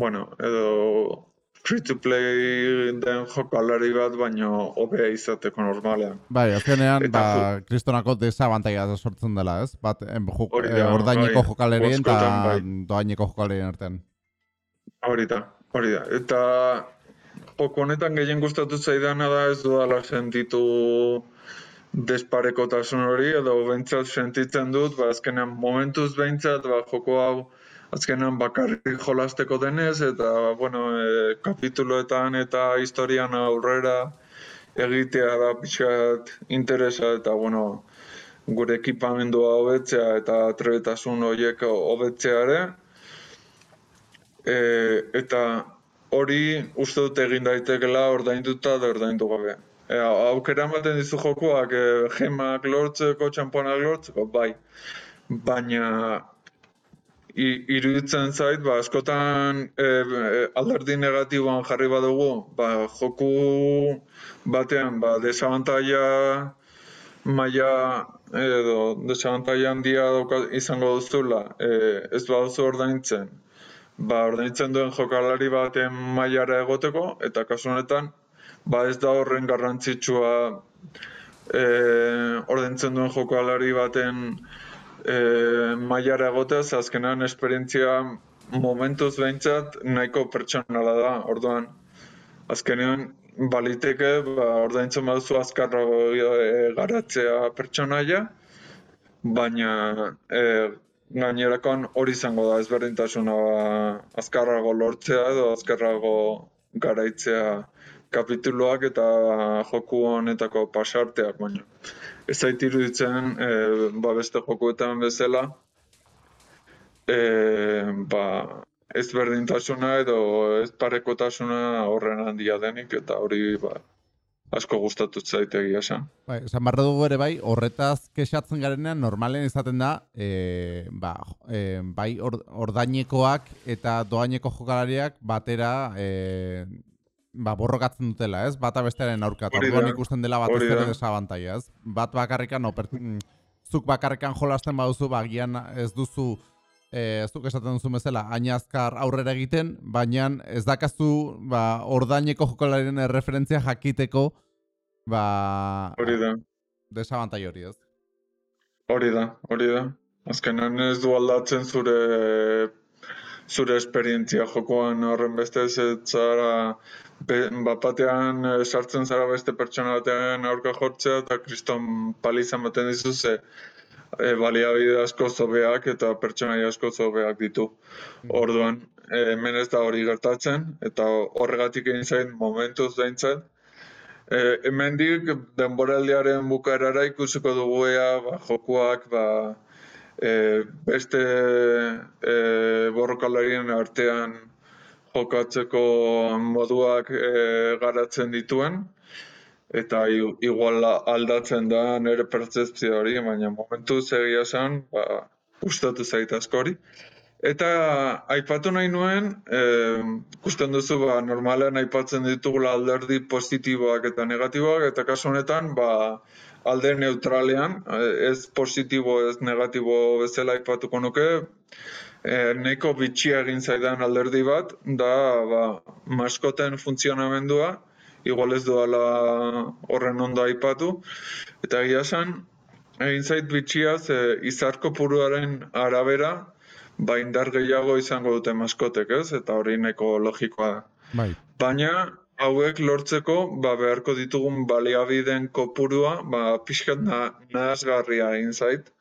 [SPEAKER 2] bueno, edo free to play den jokalari bat baino hobea izateko normalean.
[SPEAKER 1] Bai, azkenean,
[SPEAKER 2] Eta
[SPEAKER 1] ba, kristonako desabantaia sortzen dela, ez? Bat,
[SPEAKER 2] Hori
[SPEAKER 1] eh,
[SPEAKER 2] da,
[SPEAKER 1] ordaineko
[SPEAKER 2] bai.
[SPEAKER 1] jokalerien eta
[SPEAKER 2] Askotan, bai.
[SPEAKER 1] doaineko jokalerien artean.
[SPEAKER 2] Hori da, hori da. Eta joko honetan gehien gustatu zaidana da ez dudala sentitu desparekotasun hori, edo behintzat sentitzen dut, ba, azkenean momentuz behintzat, ba, joko hau azkenean bakarrik jolasteko denez, eta, bueno, e, kapituloetan eta historian aurrera egitea da pixkat interesa, eta, bueno, gure ekipamendua hobetzea eta trebetasun horiek hobetzea ere, e, eta hori uste dut egin daitekela ordainduta da ordaindu gabe. E, aukera ematen dizu jokoak e, gemak lortzeko, txamponak lortzeko, bai. Baina iruditzen zait, ba, askotan e, e, alderdi negatiboan jarri badugu, ba, joku batean, ba, desabantaia maila edo desabantaia handia izango duzula, e, ez baduzu ordaintzen, ba, ordaintzen duen jokalari baten mailara egoteko, eta kasu honetan, ba ez da horren garrantzitsua e, ordaintzen duen jokalari baten e, mailara egoteaz, azkenean esperientzia momentuz behintzat nahiko pertsonala da, orduan. Azkenean, baliteke, ba, ordaintzen baduzu azkarrago e, garatzea pertsonaia, baina e, gainerakoan hori izango da ezberdintasuna ba, azkarrago lortzea edo azkarrago garaitzea kapituluak eta joku honetako pasarteak, baina ez zait iruditzen e, ba beste jokuetan bezala e, ba, ez berdintasuna edo ez parekotasuna horren handia denik eta hori ba, asko gustatu zaitegia esan.
[SPEAKER 1] Bai, esan barra dugu ere bai, horretaz kexatzen garenean normalen izaten da, e, ba, e, bai ordainekoak eta doaineko jokalariak batera e, ba, borrokatzen dutela, ez? Bata bestearen aurka, orduan ikusten dela bat ez desabantaia, ez? Bat bakarrikan, oper, mm, zuk bakarrikan jolasten baduzu, ba, gian ez duzu, e, ez duk esaten duzu bezala, ainazkar aurrera egiten, baina ez dakazu, ba, ordaineko jokolarien referentzia jakiteko, ba...
[SPEAKER 2] Hori da.
[SPEAKER 1] Desabantai hori, ez?
[SPEAKER 2] Hori da, hori da. Azkenan ez du aldatzen zure zure esperientzia jokoan horren beste zara bat batean eh, sartzen zara beste pertsona batean aurka jortzea eta kriston palizan baten dizu ze e, baliabide asko zobeak eta pertsona asko zobeak ditu. Mm. Orduan, e, hemen ez da hori gertatzen eta horregatik egin zain momentuz daintzen. E, hemen dik denboraldiaren bukaerara ikusiko dugu ea ba, jokuak ba, e, beste e, borrokalarien artean jokatzeko moduak e, garatzen dituen eta igual aldatzen da nire pertzeptzio hori, baina momentu zegia zen, ba, gustatu zait askori. Eta aipatu nahi nuen, e, ikusten duzu, ba, normalean aipatzen ditugula alderdi positiboak eta negatiboak, eta kasu honetan, ba, alde neutralean, ez positibo, ez negatibo bezala aipatuko nuke, e, neko bitxia egin zaidan alderdi bat, da ba, maskoten funtzionamendua, igual ez duala horren ondo aipatu, eta egia esan, egin zait bitxia, ze izarko puruaren arabera, ba indar gehiago izango dute maskotek, ez? Eta hori neko logikoa da.
[SPEAKER 1] Bai.
[SPEAKER 2] Baina, hauek lortzeko ba, beharko ditugun baliabideen kopurua ba, pixkat na, nahazgarria egin zait.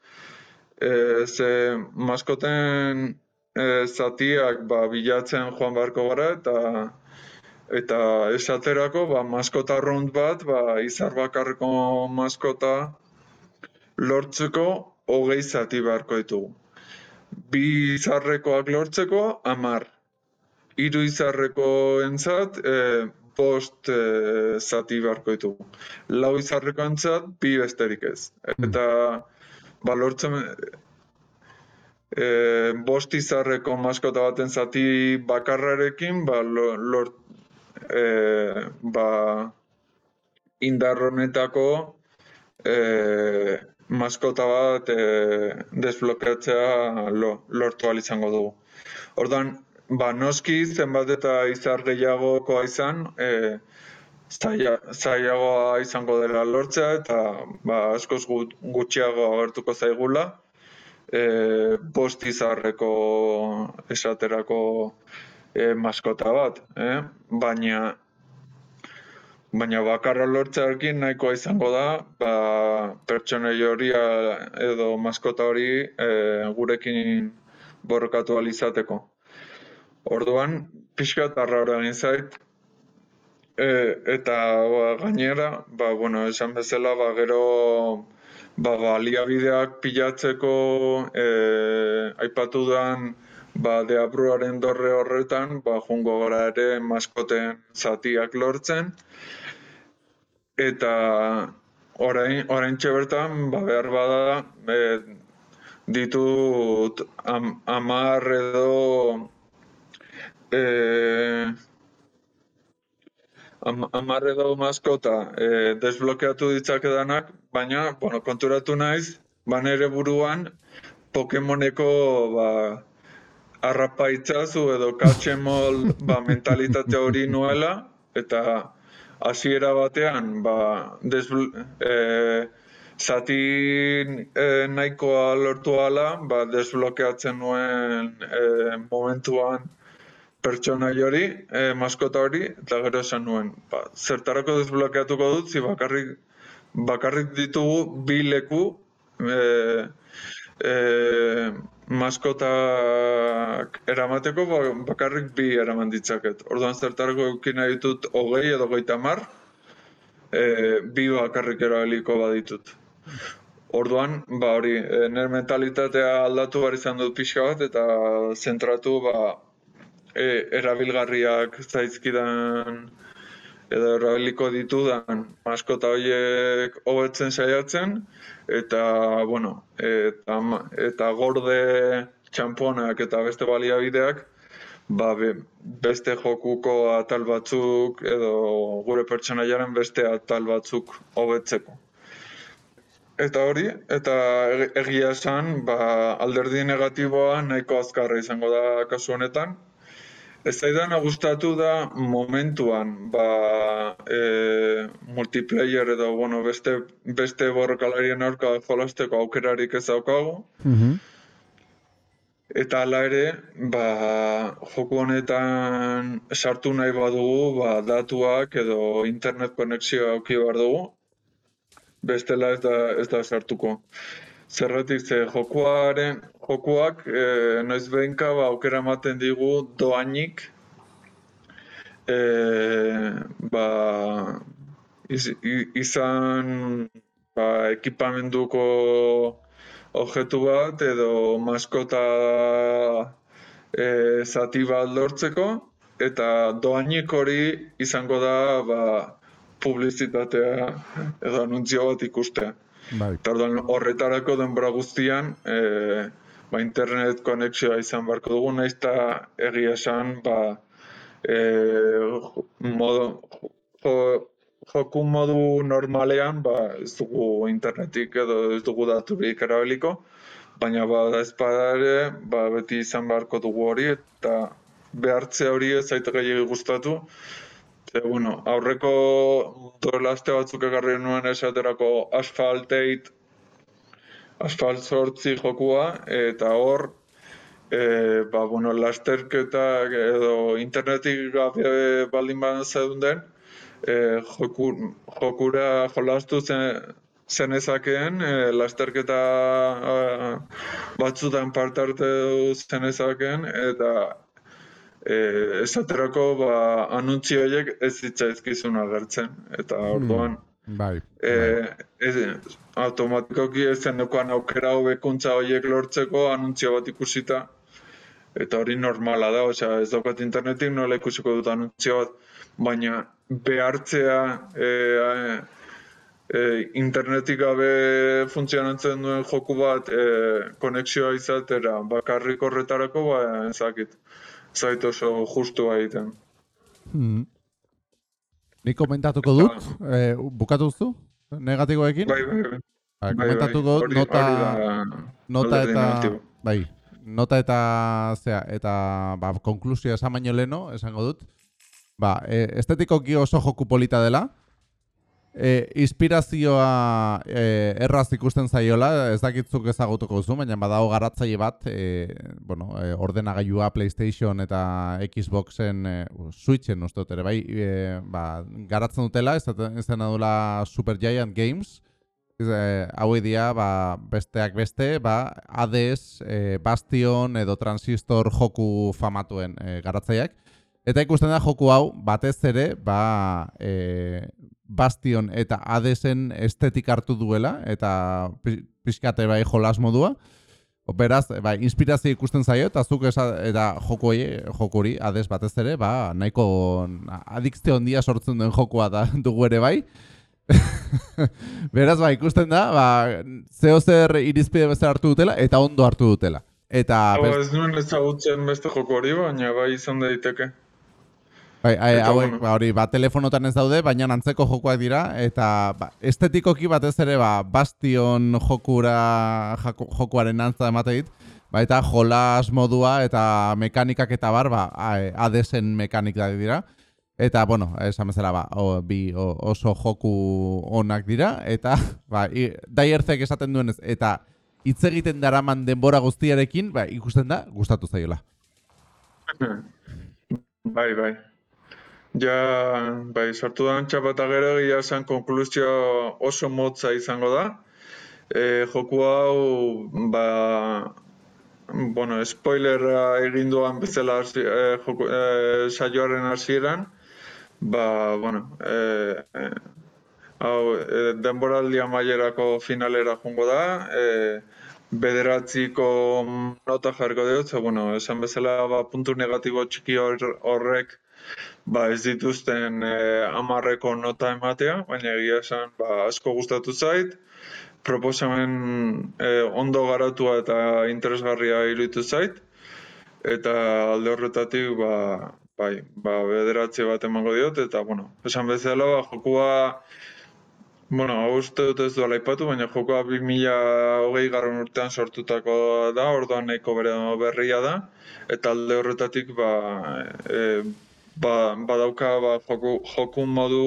[SPEAKER 2] E, ze maskoten e, zatiak ba, bilatzen joan beharko gara eta eta esaterako ba, maskota rund bat ba, izar bakarreko maskota lortzeko hogei zati beharko ditugu. Bi izarrekoak lortzeko amar. Hiru izarreko entzat, e, bost e, zati beharko ditugu. Lau izarreko antzat, bi besterik ez. Hmm. Eta balortzen e, bost izarreko maskota baten zati bakarrarekin, ba, lort, e, ba, indarronetako e, maskota bat e, desblokeatzea lo, lortu izango dugu. Ordan ba, noski zenbat eta izar gehiagoko izan, e, zailagoa izango dela lortzea eta ba, askoz gutxiago agertuko zaigula. E, bost izarreko esaterako e, maskota bat, eh? baina baina bakarra lortzearekin nahikoa izango da, ba, pertsonei hori edo maskota hori e, gurekin borrokatu alizateko. Orduan, pixka eta arra egin zait, e, eta ba, gainera, ba, bueno, esan bezala, ba, gero ba, baliabideak pilatzeko e, aipatu dan ba, deabruaren dorre horretan, ba, jungo gara ere maskoten zatiak lortzen, eta orain, orain txebertan, ba, behar bada, e, ditut am, amar edo eh, am, amarre dago maskota eh, desblokeatu ditzakedanak, baina, bueno, konturatu naiz, ban ere buruan, Pokemoneko ba, arrapa itzazu edo katxemol ba, mentalitate hori nuela, eta hasiera batean ba, desbl eh, zati e, nahikoa lortu ala, ba, desblokeatzen nuen e, momentuan pertsona hori, e, maskota hori, eta gero esan nuen, ba, zertarako desblokeatuko dut, zi bakarrik, bakarrik ditugu bi leku e, e, maskotak eramateko, ba, bakarrik bi eraman ditzaket. Orduan zertarako eukina ditut hogei edo goita mar, e, bi bakarrik erabiliko baditut. Orduan, ba hori, nire mentalitatea aldatu behar izan dut pixka bat, eta zentratu, ba, e, erabilgarriak zaizkidan, edo erabiliko ditudan maskota horiek hobetzen saiatzen, eta, bueno, eta, eta gorde txamponak eta beste baliabideak, ba, beste jokuko atal batzuk edo gure pertsonaiaren beste atal batzuk hobetzeko. Eta hori, eta egia esan, ba, alderdi negatiboa nahiko azkarra izango da kasu honetan. Ez zaidan gustatu da momentuan, ba, e, multiplayer edo, bueno, beste, beste borrokalarien aurka jolasteko aukerarik ez daukagu. Mm Eta hala ere, ba, joku honetan sartu nahi badugu, ba, datuak edo internet konexioa auki behar dugu bestela ez da ez da sartuko. Zerratik ze jokuaren jokuak e, noiz behinka ba aukera ematen digu doainik e, ba, iz, izan ba, ekipamenduko objektu bat edo maskota e, zati bat lortzeko eta doainik hori izango da ba, publizitatea edo anuntzio bat ikustea. Bai. horretarako denbora guztian, e, ba, internet konexioa izan barko dugu, naiz eta egia esan, ba, e, modo, jo, joku modu normalean, ba, ez dugu internetik edo ez dugu daturik erabiliko, baina ba, da ere, ba, beti izan beharko dugu hori, eta behartze hori ez zaite gehiago gustatu, Ze, bueno, aurreko duela aste batzuk egarri nuen esaterako Asphalt 8 Asphalt sortzi jokua, eta hor, e, ba, bueno, lasterketa edo internetik gabe baldin badan zedun den, e, joku, jokura jolastu zen, zenezakeen, e, lasterketa e, batzutan parte hartu zenezakeen, eta eh esaterako ba anuntzi horiek ez zitzaizkizun agertzen eta hmm. orduan bai, eh bai. automatikoki ez zendukoan aukera hobekuntza horiek lortzeko anuntzio bat ikusita eta hori normala da, osea ez daukat internetik nola ikusiko dut anuntzio bat, baina behartzea e, e, internetik gabe funtzionatzen duen joku bat e, konexioa izatera bakarrik horretarako ba ezakit zait oso justu egiten.
[SPEAKER 1] Hmm. Ni komentatuko dut, eh, bukatu duzu? Negatiboekin?
[SPEAKER 2] Bai, bai, bai.
[SPEAKER 1] Ba, bai, komentatuko dut, nota, nota eta, bai, nota eta, zera, eta, ba, konklusioa esan baino leno, esango dut. Ba, e, estetikoki oso joku polita dela, E, inspirazioa e, erraz ikusten zaiola, ez dakitzuk ezagutuko zu, baina badago garatzaile bat, e, bueno, e, ordenagailua PlayStation eta Xboxen e, Switchen uste ere, bai, e, ba, garatzen dutela, ez dena dula Super Giant Games, e, hau edia, ba, besteak beste, ba, Hades, e, Bastion edo Transistor joku famatuen e, garatzaileak, Eta ikusten da joku hau batez ere, ba, e, Bastion eta Hadesen estetik hartu duela eta pixkate bai jolas modua. Beraz, bai, inspirazio ikusten zaio eta zuk esa, eta joko joko hori Hades batez ere, ba, nahiko adikzio handia sortzen duen jokoa da dugu ere bai. Beraz, bai, ikusten da, ba, zeo zer irizpide bezala hartu dutela eta ondo hartu dutela. Eta,
[SPEAKER 2] Hau, ez nuen ezagutzen beste joko hori, baina bai izan daiteke.
[SPEAKER 1] Bai, ai, hauek, ba, hori, ba, telefonotan ez daude, baina antzeko jokoak dira, eta ba, estetikoki batez ere, ba, bastion jokura, jokuaren antza emate dit, ba, eta jolas modua eta mekanikak eta bar, ba, adesen mekanik da dira. Eta, bueno, esan bezala, ba, o, bi o, oso joku onak dira, eta, ba, i, daierzek esaten duenez, eta hitz egiten daraman denbora guztiarekin, ba, ikusten da, gustatu zaiola.
[SPEAKER 2] Bai, bai. Ja, bai, sortu da txapata gero, gila zen konklusio oso motza izango da. E, joku hau, ba, bueno, spoilera egin duan bezala e, joku, e, saioaren hasieran, ba, bueno, e, e, hau, e, denboraldi amaierako finalera jungo da, e, bederatziko nota jarko dut, bueno, esan bezala ba, puntu negatibo txiki horrek ba, ez dituzten e, amarreko nota ematea, baina egia esan ba, asko gustatu zait, proposamen e, ondo garatua eta interesgarria iruditu zait, eta alde horretatik ba, bai, ba, bederatzi bat emango diot, eta, bueno, esan bezala, ba, jokua, bueno, uste dut ez duela ipatu, baina jokua 2008 garron urtean sortutako da, orduan nahiko berria da, eta alde horretatik, ba, e, ba, badauka, ba, joku, joku modu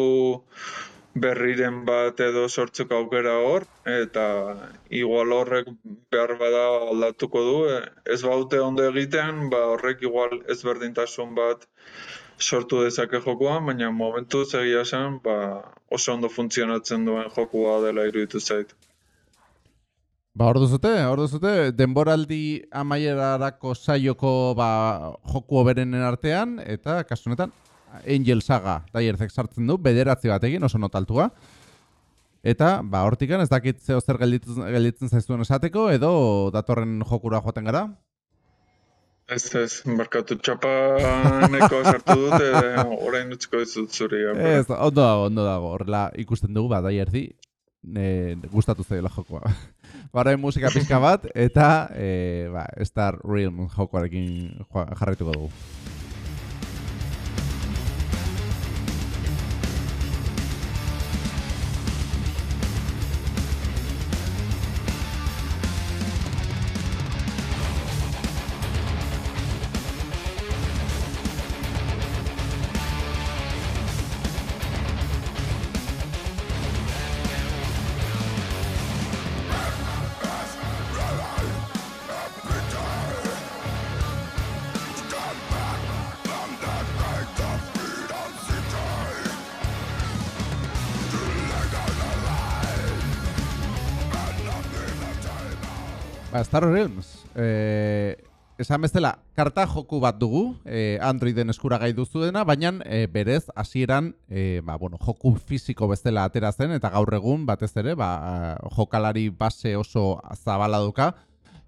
[SPEAKER 2] berriren bat edo sortzeko aukera hor, eta igual horrek behar bada aldatuko du, e, ez baute ondo egitean, ba horrek igual ez berdintasun bat sortu dezake jokoa, baina momentu zegia zen, ba oso ondo funtzionatzen duen jokua dela iruditu zait.
[SPEAKER 1] Ba, hor duzute, hor duzute, denboraldi amaierarako saioko ba, joku oberenen artean, eta kasunetan, Angel Saga daierzek sartzen du, bederatzi bat egin, oso notaltua. Eta, ba, hortikan ez dakit zeo zer gelditzen, gelditzen zaizuen esateko, edo datorren jokura joaten gara?
[SPEAKER 2] Ez ez, markatu txapa neko sartu dut, orain utziko dizut zuri.
[SPEAKER 1] Ez, ondo dago, ondo dago, horrela ikusten dugu, ba, daierzi, e, gustatu zaila jokoa. Bara musika pizka bat, eta e, ba, Star Realm jokoarekin jarraituko dugu. Ba, Star Realms. Eh, esan bezala, karta joku bat dugu, eh, Androiden eskura gai duzu dena, baina eh, berez, hasieran eh, ba, bueno, joku fisiko bezala atera zen, eta gaur egun, batez ere, ba, jokalari base oso zabala duka,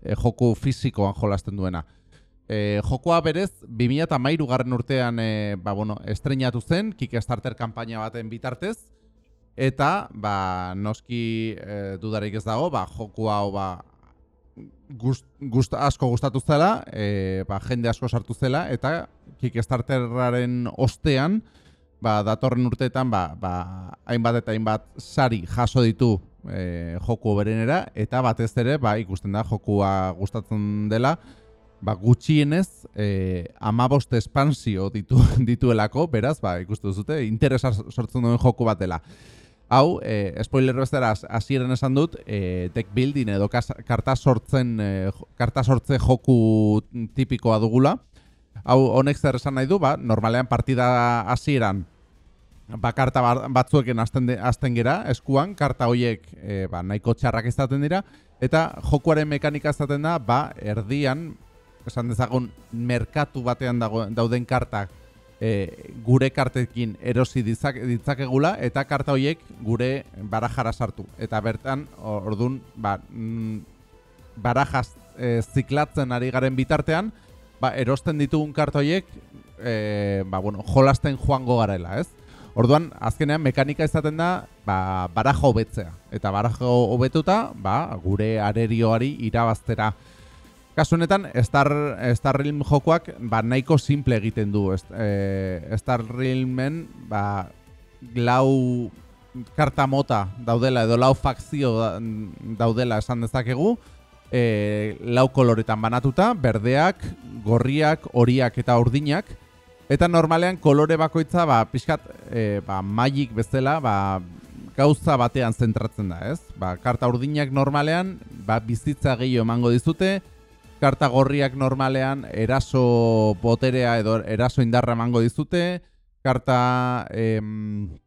[SPEAKER 1] eh, joku fisikoan jolasten duena. Eh, jokoa berez, 2008 garren urtean eh, ba, bueno, estrenatu zen, Kickstarter kanpaina baten bitartez, eta ba, noski eh, dudarik ez dago, ba, joku hau ba, gust, gust, asko gustatu zela, e, ba, jende asko sartu zela, eta Kickstarterraren ostean, ba, datorren urteetan, ba, ba, hainbat eta hainbat sari jaso ditu e, joku berenera, eta batez ere, ba, ikusten da, jokua gustatzen dela, ba, gutxienez, e, amabost espansio ditu, dituelako, beraz, ba, ikusten duzute, interesa sortzen duen joku bat dela. Hau, e, spoiler bezala hasieran esan dut, e, deck building edo karta sortzen e, karta sortze joku tipikoa dugula. Hau, honek zer esan nahi du, ba, normalean partida hasieran ba, karta batzueken azten, de, azten gera, eskuan, karta horiek e, ba, nahiko txarrak izaten dira, eta jokuaren mekanika izaten da, ba, erdian, esan dezagun, merkatu batean dago, dauden kartak e, gure kartekin erosi ditzak, ditzakegula eta karta horiek gure barajara sartu. Eta bertan, ordun ba, mm, barajaz e, ziklatzen ari garen bitartean, ba, erosten ditugun karta horiek e, ba, bueno, jolasten joango garela, ez? Orduan, azkenean, mekanika izaten da, ba, baraja hobetzea. Eta baraja hobetuta, ba, gure arerioari irabaztera Kasu honetan, Star, Star Realm jokoak ba, nahiko simple egiten du. e, Star Realmen ba, lau karta mota daudela edo lau fakzio daudela esan dezakegu. E, lau koloretan banatuta, berdeak, gorriak, horiak eta urdinak. Eta normalean kolore bakoitza, ba, pixkat, e, ba, magik bezala, ba, gauza batean zentratzen da, ez? Ba, karta urdinak normalean, ba, bizitza gehiago emango dizute, karta gorriak normalean eraso boterea edo eraso indarra emango dizute, karta em,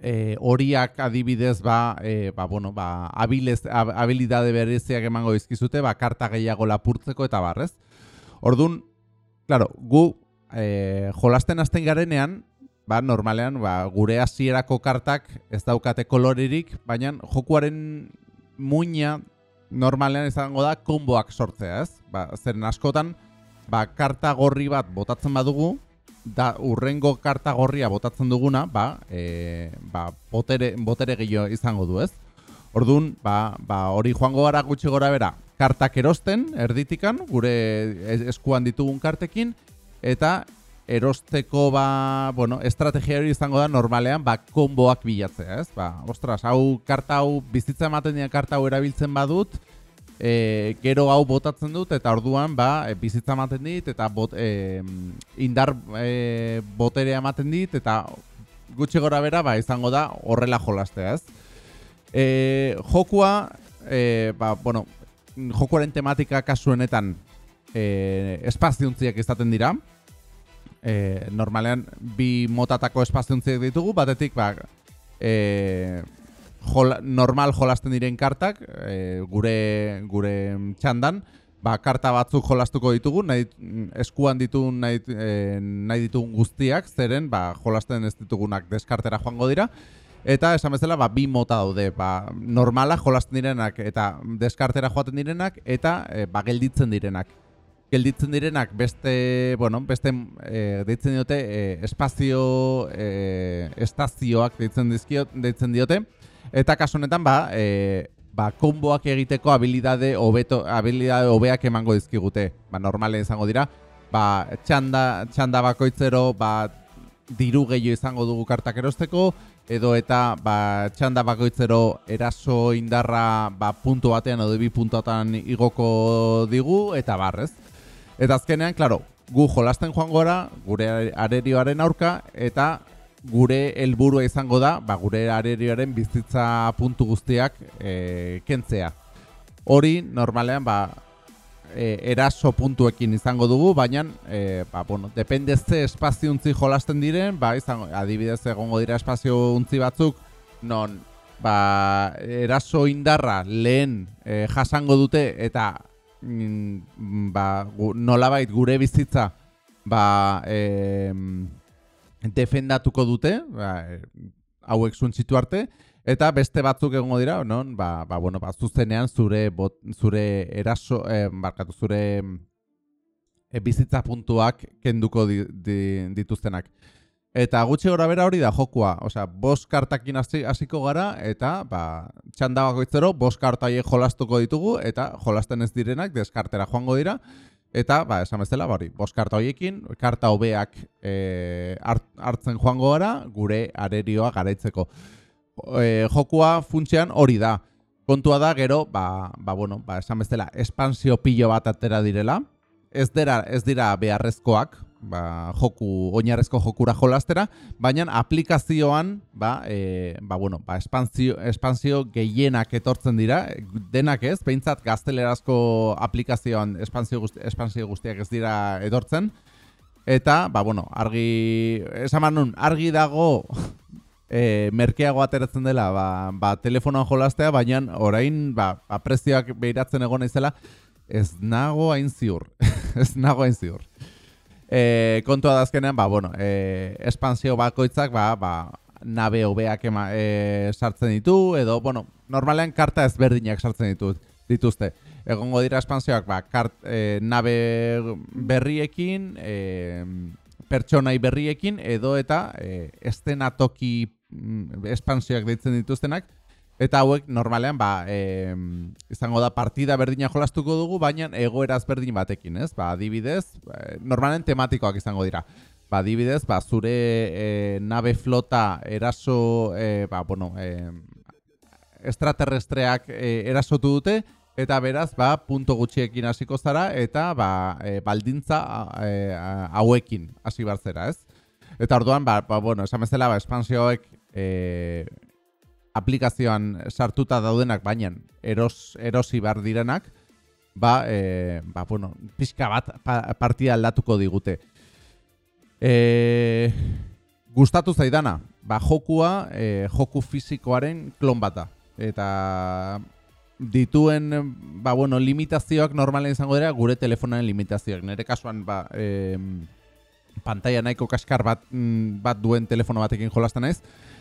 [SPEAKER 1] e, horiak adibidez ba, e, ba, bueno, ba, abilez, habilidade bereziak emango dizkizute, ba, karta gehiago lapurtzeko eta barrez. Orduan, claro, gu e, jolasten hasten garenean, ba, normalean, ba, gure hasierako kartak ez daukate koloririk, baina jokuaren muina normalean izango da konboak sortzea, ez? Ba, zeren askotan, ba, karta gorri bat botatzen badugu, da urrengo karta gorria botatzen duguna, ba, e, ba, botere, botere gehiago izango du, ez? Orduan, ba, ba, hori joango gara gutxi gora bera, kartak erosten, erditikan, gure eskuan ditugun kartekin, eta erosteko ba, bueno, estrategia hori izango da normalean ba konboak bilatzea, ez? Ba, ostras, hau karta hau bizitza ematen dien karta hau erabiltzen badut, e, gero hau botatzen dut eta orduan ba e, bizitza ematen dit eta bot, e, indar e, boterea ematen dit eta gutxi gora bera ba izango da horrela jolastea, ez? E, jokua e, ba, bueno, jokuaren tematika kasu honetan e, espaziontziak izaten dira, e, normalean bi motatako espaziontziak ditugu, batetik ba, e, normal jolasten diren kartak e, gure, gure txandan, ba, karta batzuk jolastuko ditugu, nahi, eskuan ditu nahi, e, nahi ditugun guztiak, zeren ba, jolasten ez ditugunak deskartera joango dira, Eta esan bezala, ba, bi mota daude, ba, normala jolasten direnak eta deskartera joaten direnak eta e, ba, gelditzen direnak gelditzen direnak beste, bueno, beste e, deitzen diote e, espazio e, estazioak deitzen dizkio deitzen diote eta kasu honetan ba, e, ba konboak egiteko habilidade hobeto habilidade hobeak emango dizkigute. Ba normalen izango dira, ba txanda txanda bakoitzero ba diru gehiago izango dugu kartak erosteko edo eta ba, txanda bakoitzero eraso indarra ba, puntu batean edo bi puntuatan igoko digu eta barrez. Eta azkenean, claro, gu jolasten joan gora, gure arerioaren aurka, eta gure helburua izango da, ba, gure arerioaren bizitza puntu guztiak e, kentzea. Hori, normalean, ba, e, eraso puntuekin izango dugu, baina, e, ba, bueno, depende ze espazio untzi jolasten diren, ba, izango, adibidez egongo dira espazio untzi batzuk, non, ba, eraso indarra lehen e, jasango dute, eta ba, gu, nolabait gure bizitza ba, e, defendatuko dute, ba, hauek zuntzitu arte, eta beste batzuk egongo dira, non? Ba, ba, bueno, ba, zuzenean zure, bot, zure eraso, eh, barkatu, zure e, bizitza puntuak kenduko di, di, dituztenak. Eta gutxi gora bera hori da jokua, osea, bos kartakin hasiko gara, eta, ba, txanda bakoitzero, bos kartaie jolastuko ditugu, eta jolasten ez direnak, deskartera joango dira, eta, ba, esan bezala, bari, bos karta horiekin, karta hobeak e, hartzen joango gara, gure arerioa garaitzeko. E, jokua funtzean hori da. Kontua da, gero, ba, ba, bueno, ba, esan bezala, espansio pilo bat atera direla, ez dira, ez dira beharrezkoak, ba, joku, oinarrezko jokura jolastera, baina aplikazioan, ba, e, ba, bueno, ba, espansio, espansio gehienak etortzen dira, denak ez, behintzat gaztelerazko aplikazioan espansio, guzti, espansio guztiak ez dira etortzen, eta, ba, bueno, argi, esan nun, argi dago e, merkeago ateratzen dela, ba, ba, telefonoan jolastea, baina orain, ba, ba prezioak behiratzen egon izela, ez nago hain ziur, ez nago hain ziur. E, kontua da azkenean, ba, bueno, e, espansio bakoitzak, ba, ba, nabe hobeak ema, e, sartzen ditu, edo, bueno, normalean karta ezberdinak sartzen ditu, dituzte. Egongo dira espansioak, ba, kart, e, nabe berriekin, e, pertsonai berriekin, edo eta e, estenatoki mm, espansioak deitzen dituztenak, Eta hauek normalean ba, e, izango da partida berdina jolastuko dugu, baina egoeraz berdin batekin, ez? Ba, adibidez, e, normalen tematikoak izango dira. Ba, adibidez, ba, zure e, nave flota eraso, e, ba, bueno, e, extraterrestreak e, erasotu dute, eta beraz, ba, punto gutxiekin hasiko zara, eta ba, e, baldintza e, hauekin hasi barzera, ez? Eta orduan, ba, ba bueno, esan bezala, ba, espansio e, aplikazioan sartuta daudenak, baina eros, erosi bar direnak, ba, e, ba, bueno, pixka bat partida aldatuko digute. E, gustatu zaidana, ba, jokua, e, joku fizikoaren klon bata. Eta dituen, ba, bueno, limitazioak normalen izango dira gure telefonaren limitazioak. Nere kasuan, ba, e, pantalla nahiko kaskar bat, mm, bat duen telefono batekin jolazten naiz.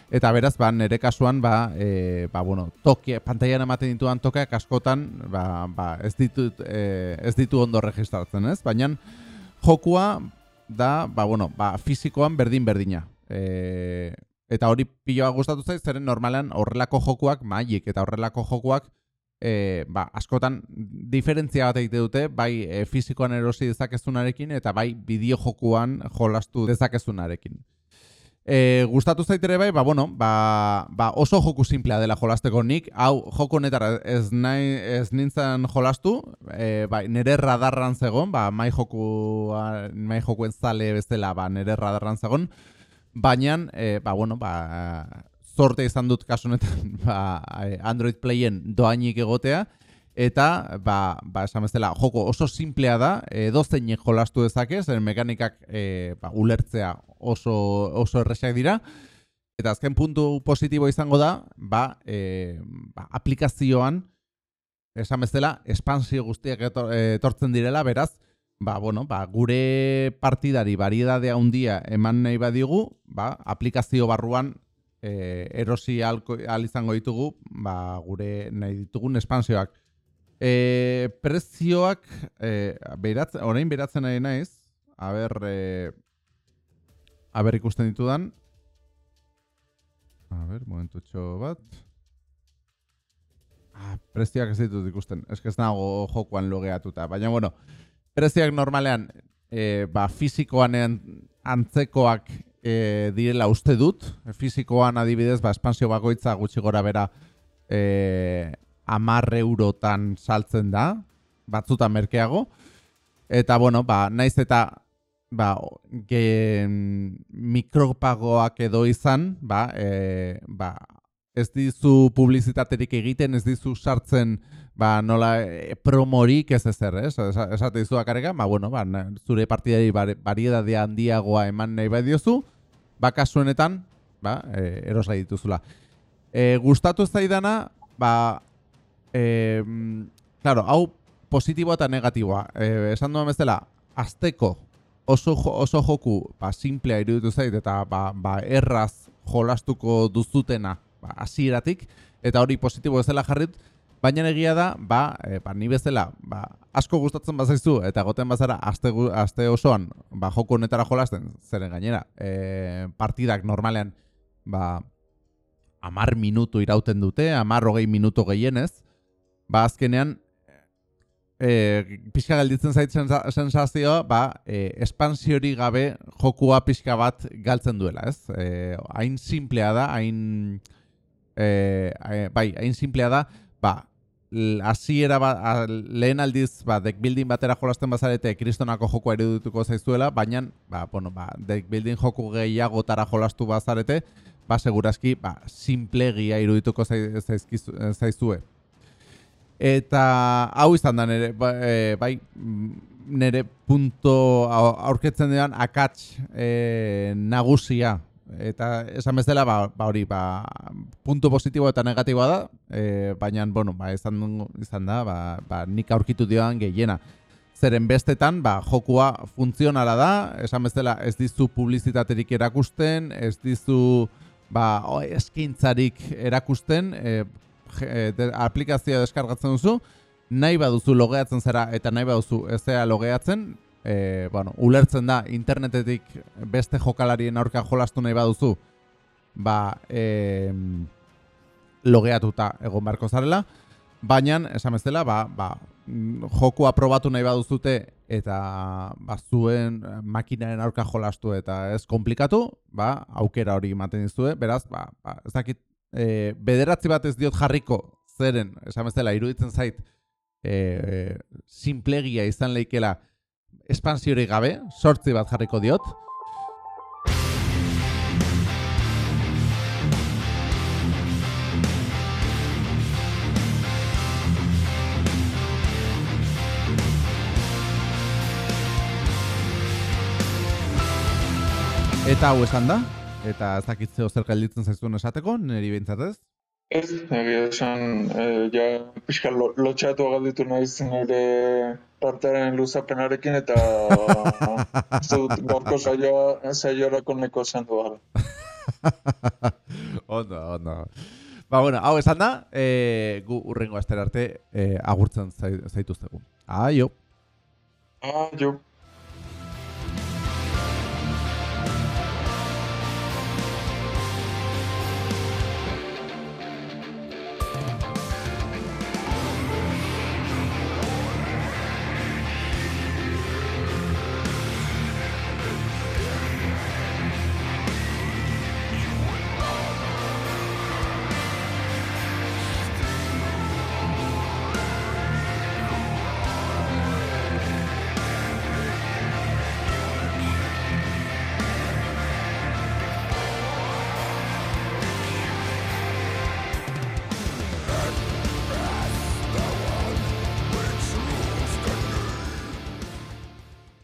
[SPEAKER 1] Eta beraz, ba, nere kasuan, ba, e, ba, bueno, toki, pantaian ematen dituan tokeak askotan, ba, ba, ez, ditu, e, ez ditu ondo registratzen, ez? Baina, jokua da, ba, bueno, ba, fizikoan berdin-berdina. E, eta hori piloa gustatu zaiz, zeren normalean horrelako jokuak, maik eta horrelako jokuak, e, ba, askotan diferentzia bat egite dute, bai e, fizikoan erosi dezakezunarekin, eta bai bideo jokuan jolastu dezakezunarekin. E, gustatu zaitere bai, ba, bueno, ba, ba oso joku simplea dela jolasteko nik. Hau, joko honetara ez, nahi, ez nintzen jolastu, e, bai, nire radarran zegon, ba, mai, joku, mai jokuen zale bezala, ba, nire radarran zegon. Baina, e, ba, bueno, ba, zorte izan dut kasunetan ba, Android Playen doainik egotea, Eta, ba, ba, esan bezala, joko oso simplea da, edo zeinek jolastu dezake, zer mekanikak e, ba, ulertzea oso, oso erresak dira. Eta azken puntu positibo izango da, ba, e, ba, aplikazioan, esan bezala, espansio guztiak etortzen direla, beraz, ba, bueno, ba, gure partidari variedadea handia eman nahi badigu, ba, aplikazio barruan e, erosi al izango ditugu, ba, gure nahi ditugun espansioak. E, prezioak, e, beratzen, orain beratzen nahi naiz, a ber, e, a ber ikusten ditudan, a ber, momentu txo bat, ah, prezioak ez ditut ikusten, ez nago jokoan logeatuta, baina bueno, prezioak normalean, e, ba, fizikoan antzekoak e, direla uste dut, fizikoan adibidez, ba, espansio bakoitza gutxi gora bera, e, amarre eurotan saltzen da, batzutan merkeago. Eta, bueno, ba, naiz eta ba, ge, mikropagoak edo izan, ba, e, ba, ez dizu publizitaterik egiten, ez dizu sartzen ba, nola e, promorik ez ezer, ez? Esate dizu akareka, ba, bueno, ba, zure partidari bariedadea handiagoa eman nahi bai diozu, ba, kasuenetan, ba, e, erosla dituzula. E, gustatu zaidana, ba, eh, claro, hau positiboa eta negatiboa. Eh, esan duan bezala, azteko oso, oso joku ba, simplea iruditu zait eta ba, ba, erraz jolastuko duzutena ba, asieratik, eta hori positibo bezala jarrit, baina egia da, ba, e, ba, ni bezala, ba, asko gustatzen bazaizu, eta goten bazara, aste, aste osoan, ba, joku honetara jolasten, zeren gainera, e, partidak normalean, ba, amar minutu irauten dute, amar hogei minutu gehienez, ba azkenean e, pixka galditzen zait sensazioa, ba, e, espansiori gabe jokua pixka bat galtzen duela, ez? E, hain simplea da, hain e, bai, hain simplea da, ba, hasiera ba, lehen aldiz ba, deck building batera jolasten bazarete kristonako jokoa erudutuko zaizuela, baina ba, bueno, ba, deck building joku gehiagotara jolastu bazarete, ba, segurazki ba, simplegia irudituko zaizue. Eta hau izan da nere, ba, e, bai, nere punto aurketzen dian akats e, nagusia. Eta esan bezala, ba, ba hori, ba, punto positibo eta negatiboa da, e, baina, bueno, ba, izan, izan da, ba, ba, nik aurkitu dioan gehiena. Zeren bestetan, ba, jokua funtzionala da, esan bezala, ez dizu publizitaterik erakusten, ez dizu, ba, o, eskintzarik erakusten, e, Eh, aplikazioa deskargatzen duzu, nahi baduzu logeatzen zera eta nahi baduzu ez zera logeatzen, e, bueno, ulertzen da internetetik beste jokalarien aurka jolastu nahi baduzu, ba, e, logeatuta egon barko zarela, baina, esan bezala, ba, ba, joku aprobatu nahi baduzute eta ba, zuen makinaren aurka jolastu eta ez komplikatu, ba, aukera hori ematen dizue, beraz, ba, ba, ez dakit e, bederatzi bat ez diot jarriko zeren, esan bezala, iruditzen zait, e, simplegia izan leikela espansiori gabe, sortzi bat jarriko diot. Eta hau esan da, eta ez dakitzeo zer gelditzen zaizuen esateko, niri bintzat ez?
[SPEAKER 2] Ez, egia esan, eh, ja pixka lo, lotxatu agalditu naiz nire partearen luzapenarekin eta ez dut gaurko saioa saiorako neko esan du gara.
[SPEAKER 1] ondo, ondo. Ba, bueno, hau esan da, e, gu urrengo astera arte e, agurtzen zai- zaituztegu. Aio!
[SPEAKER 2] Jo.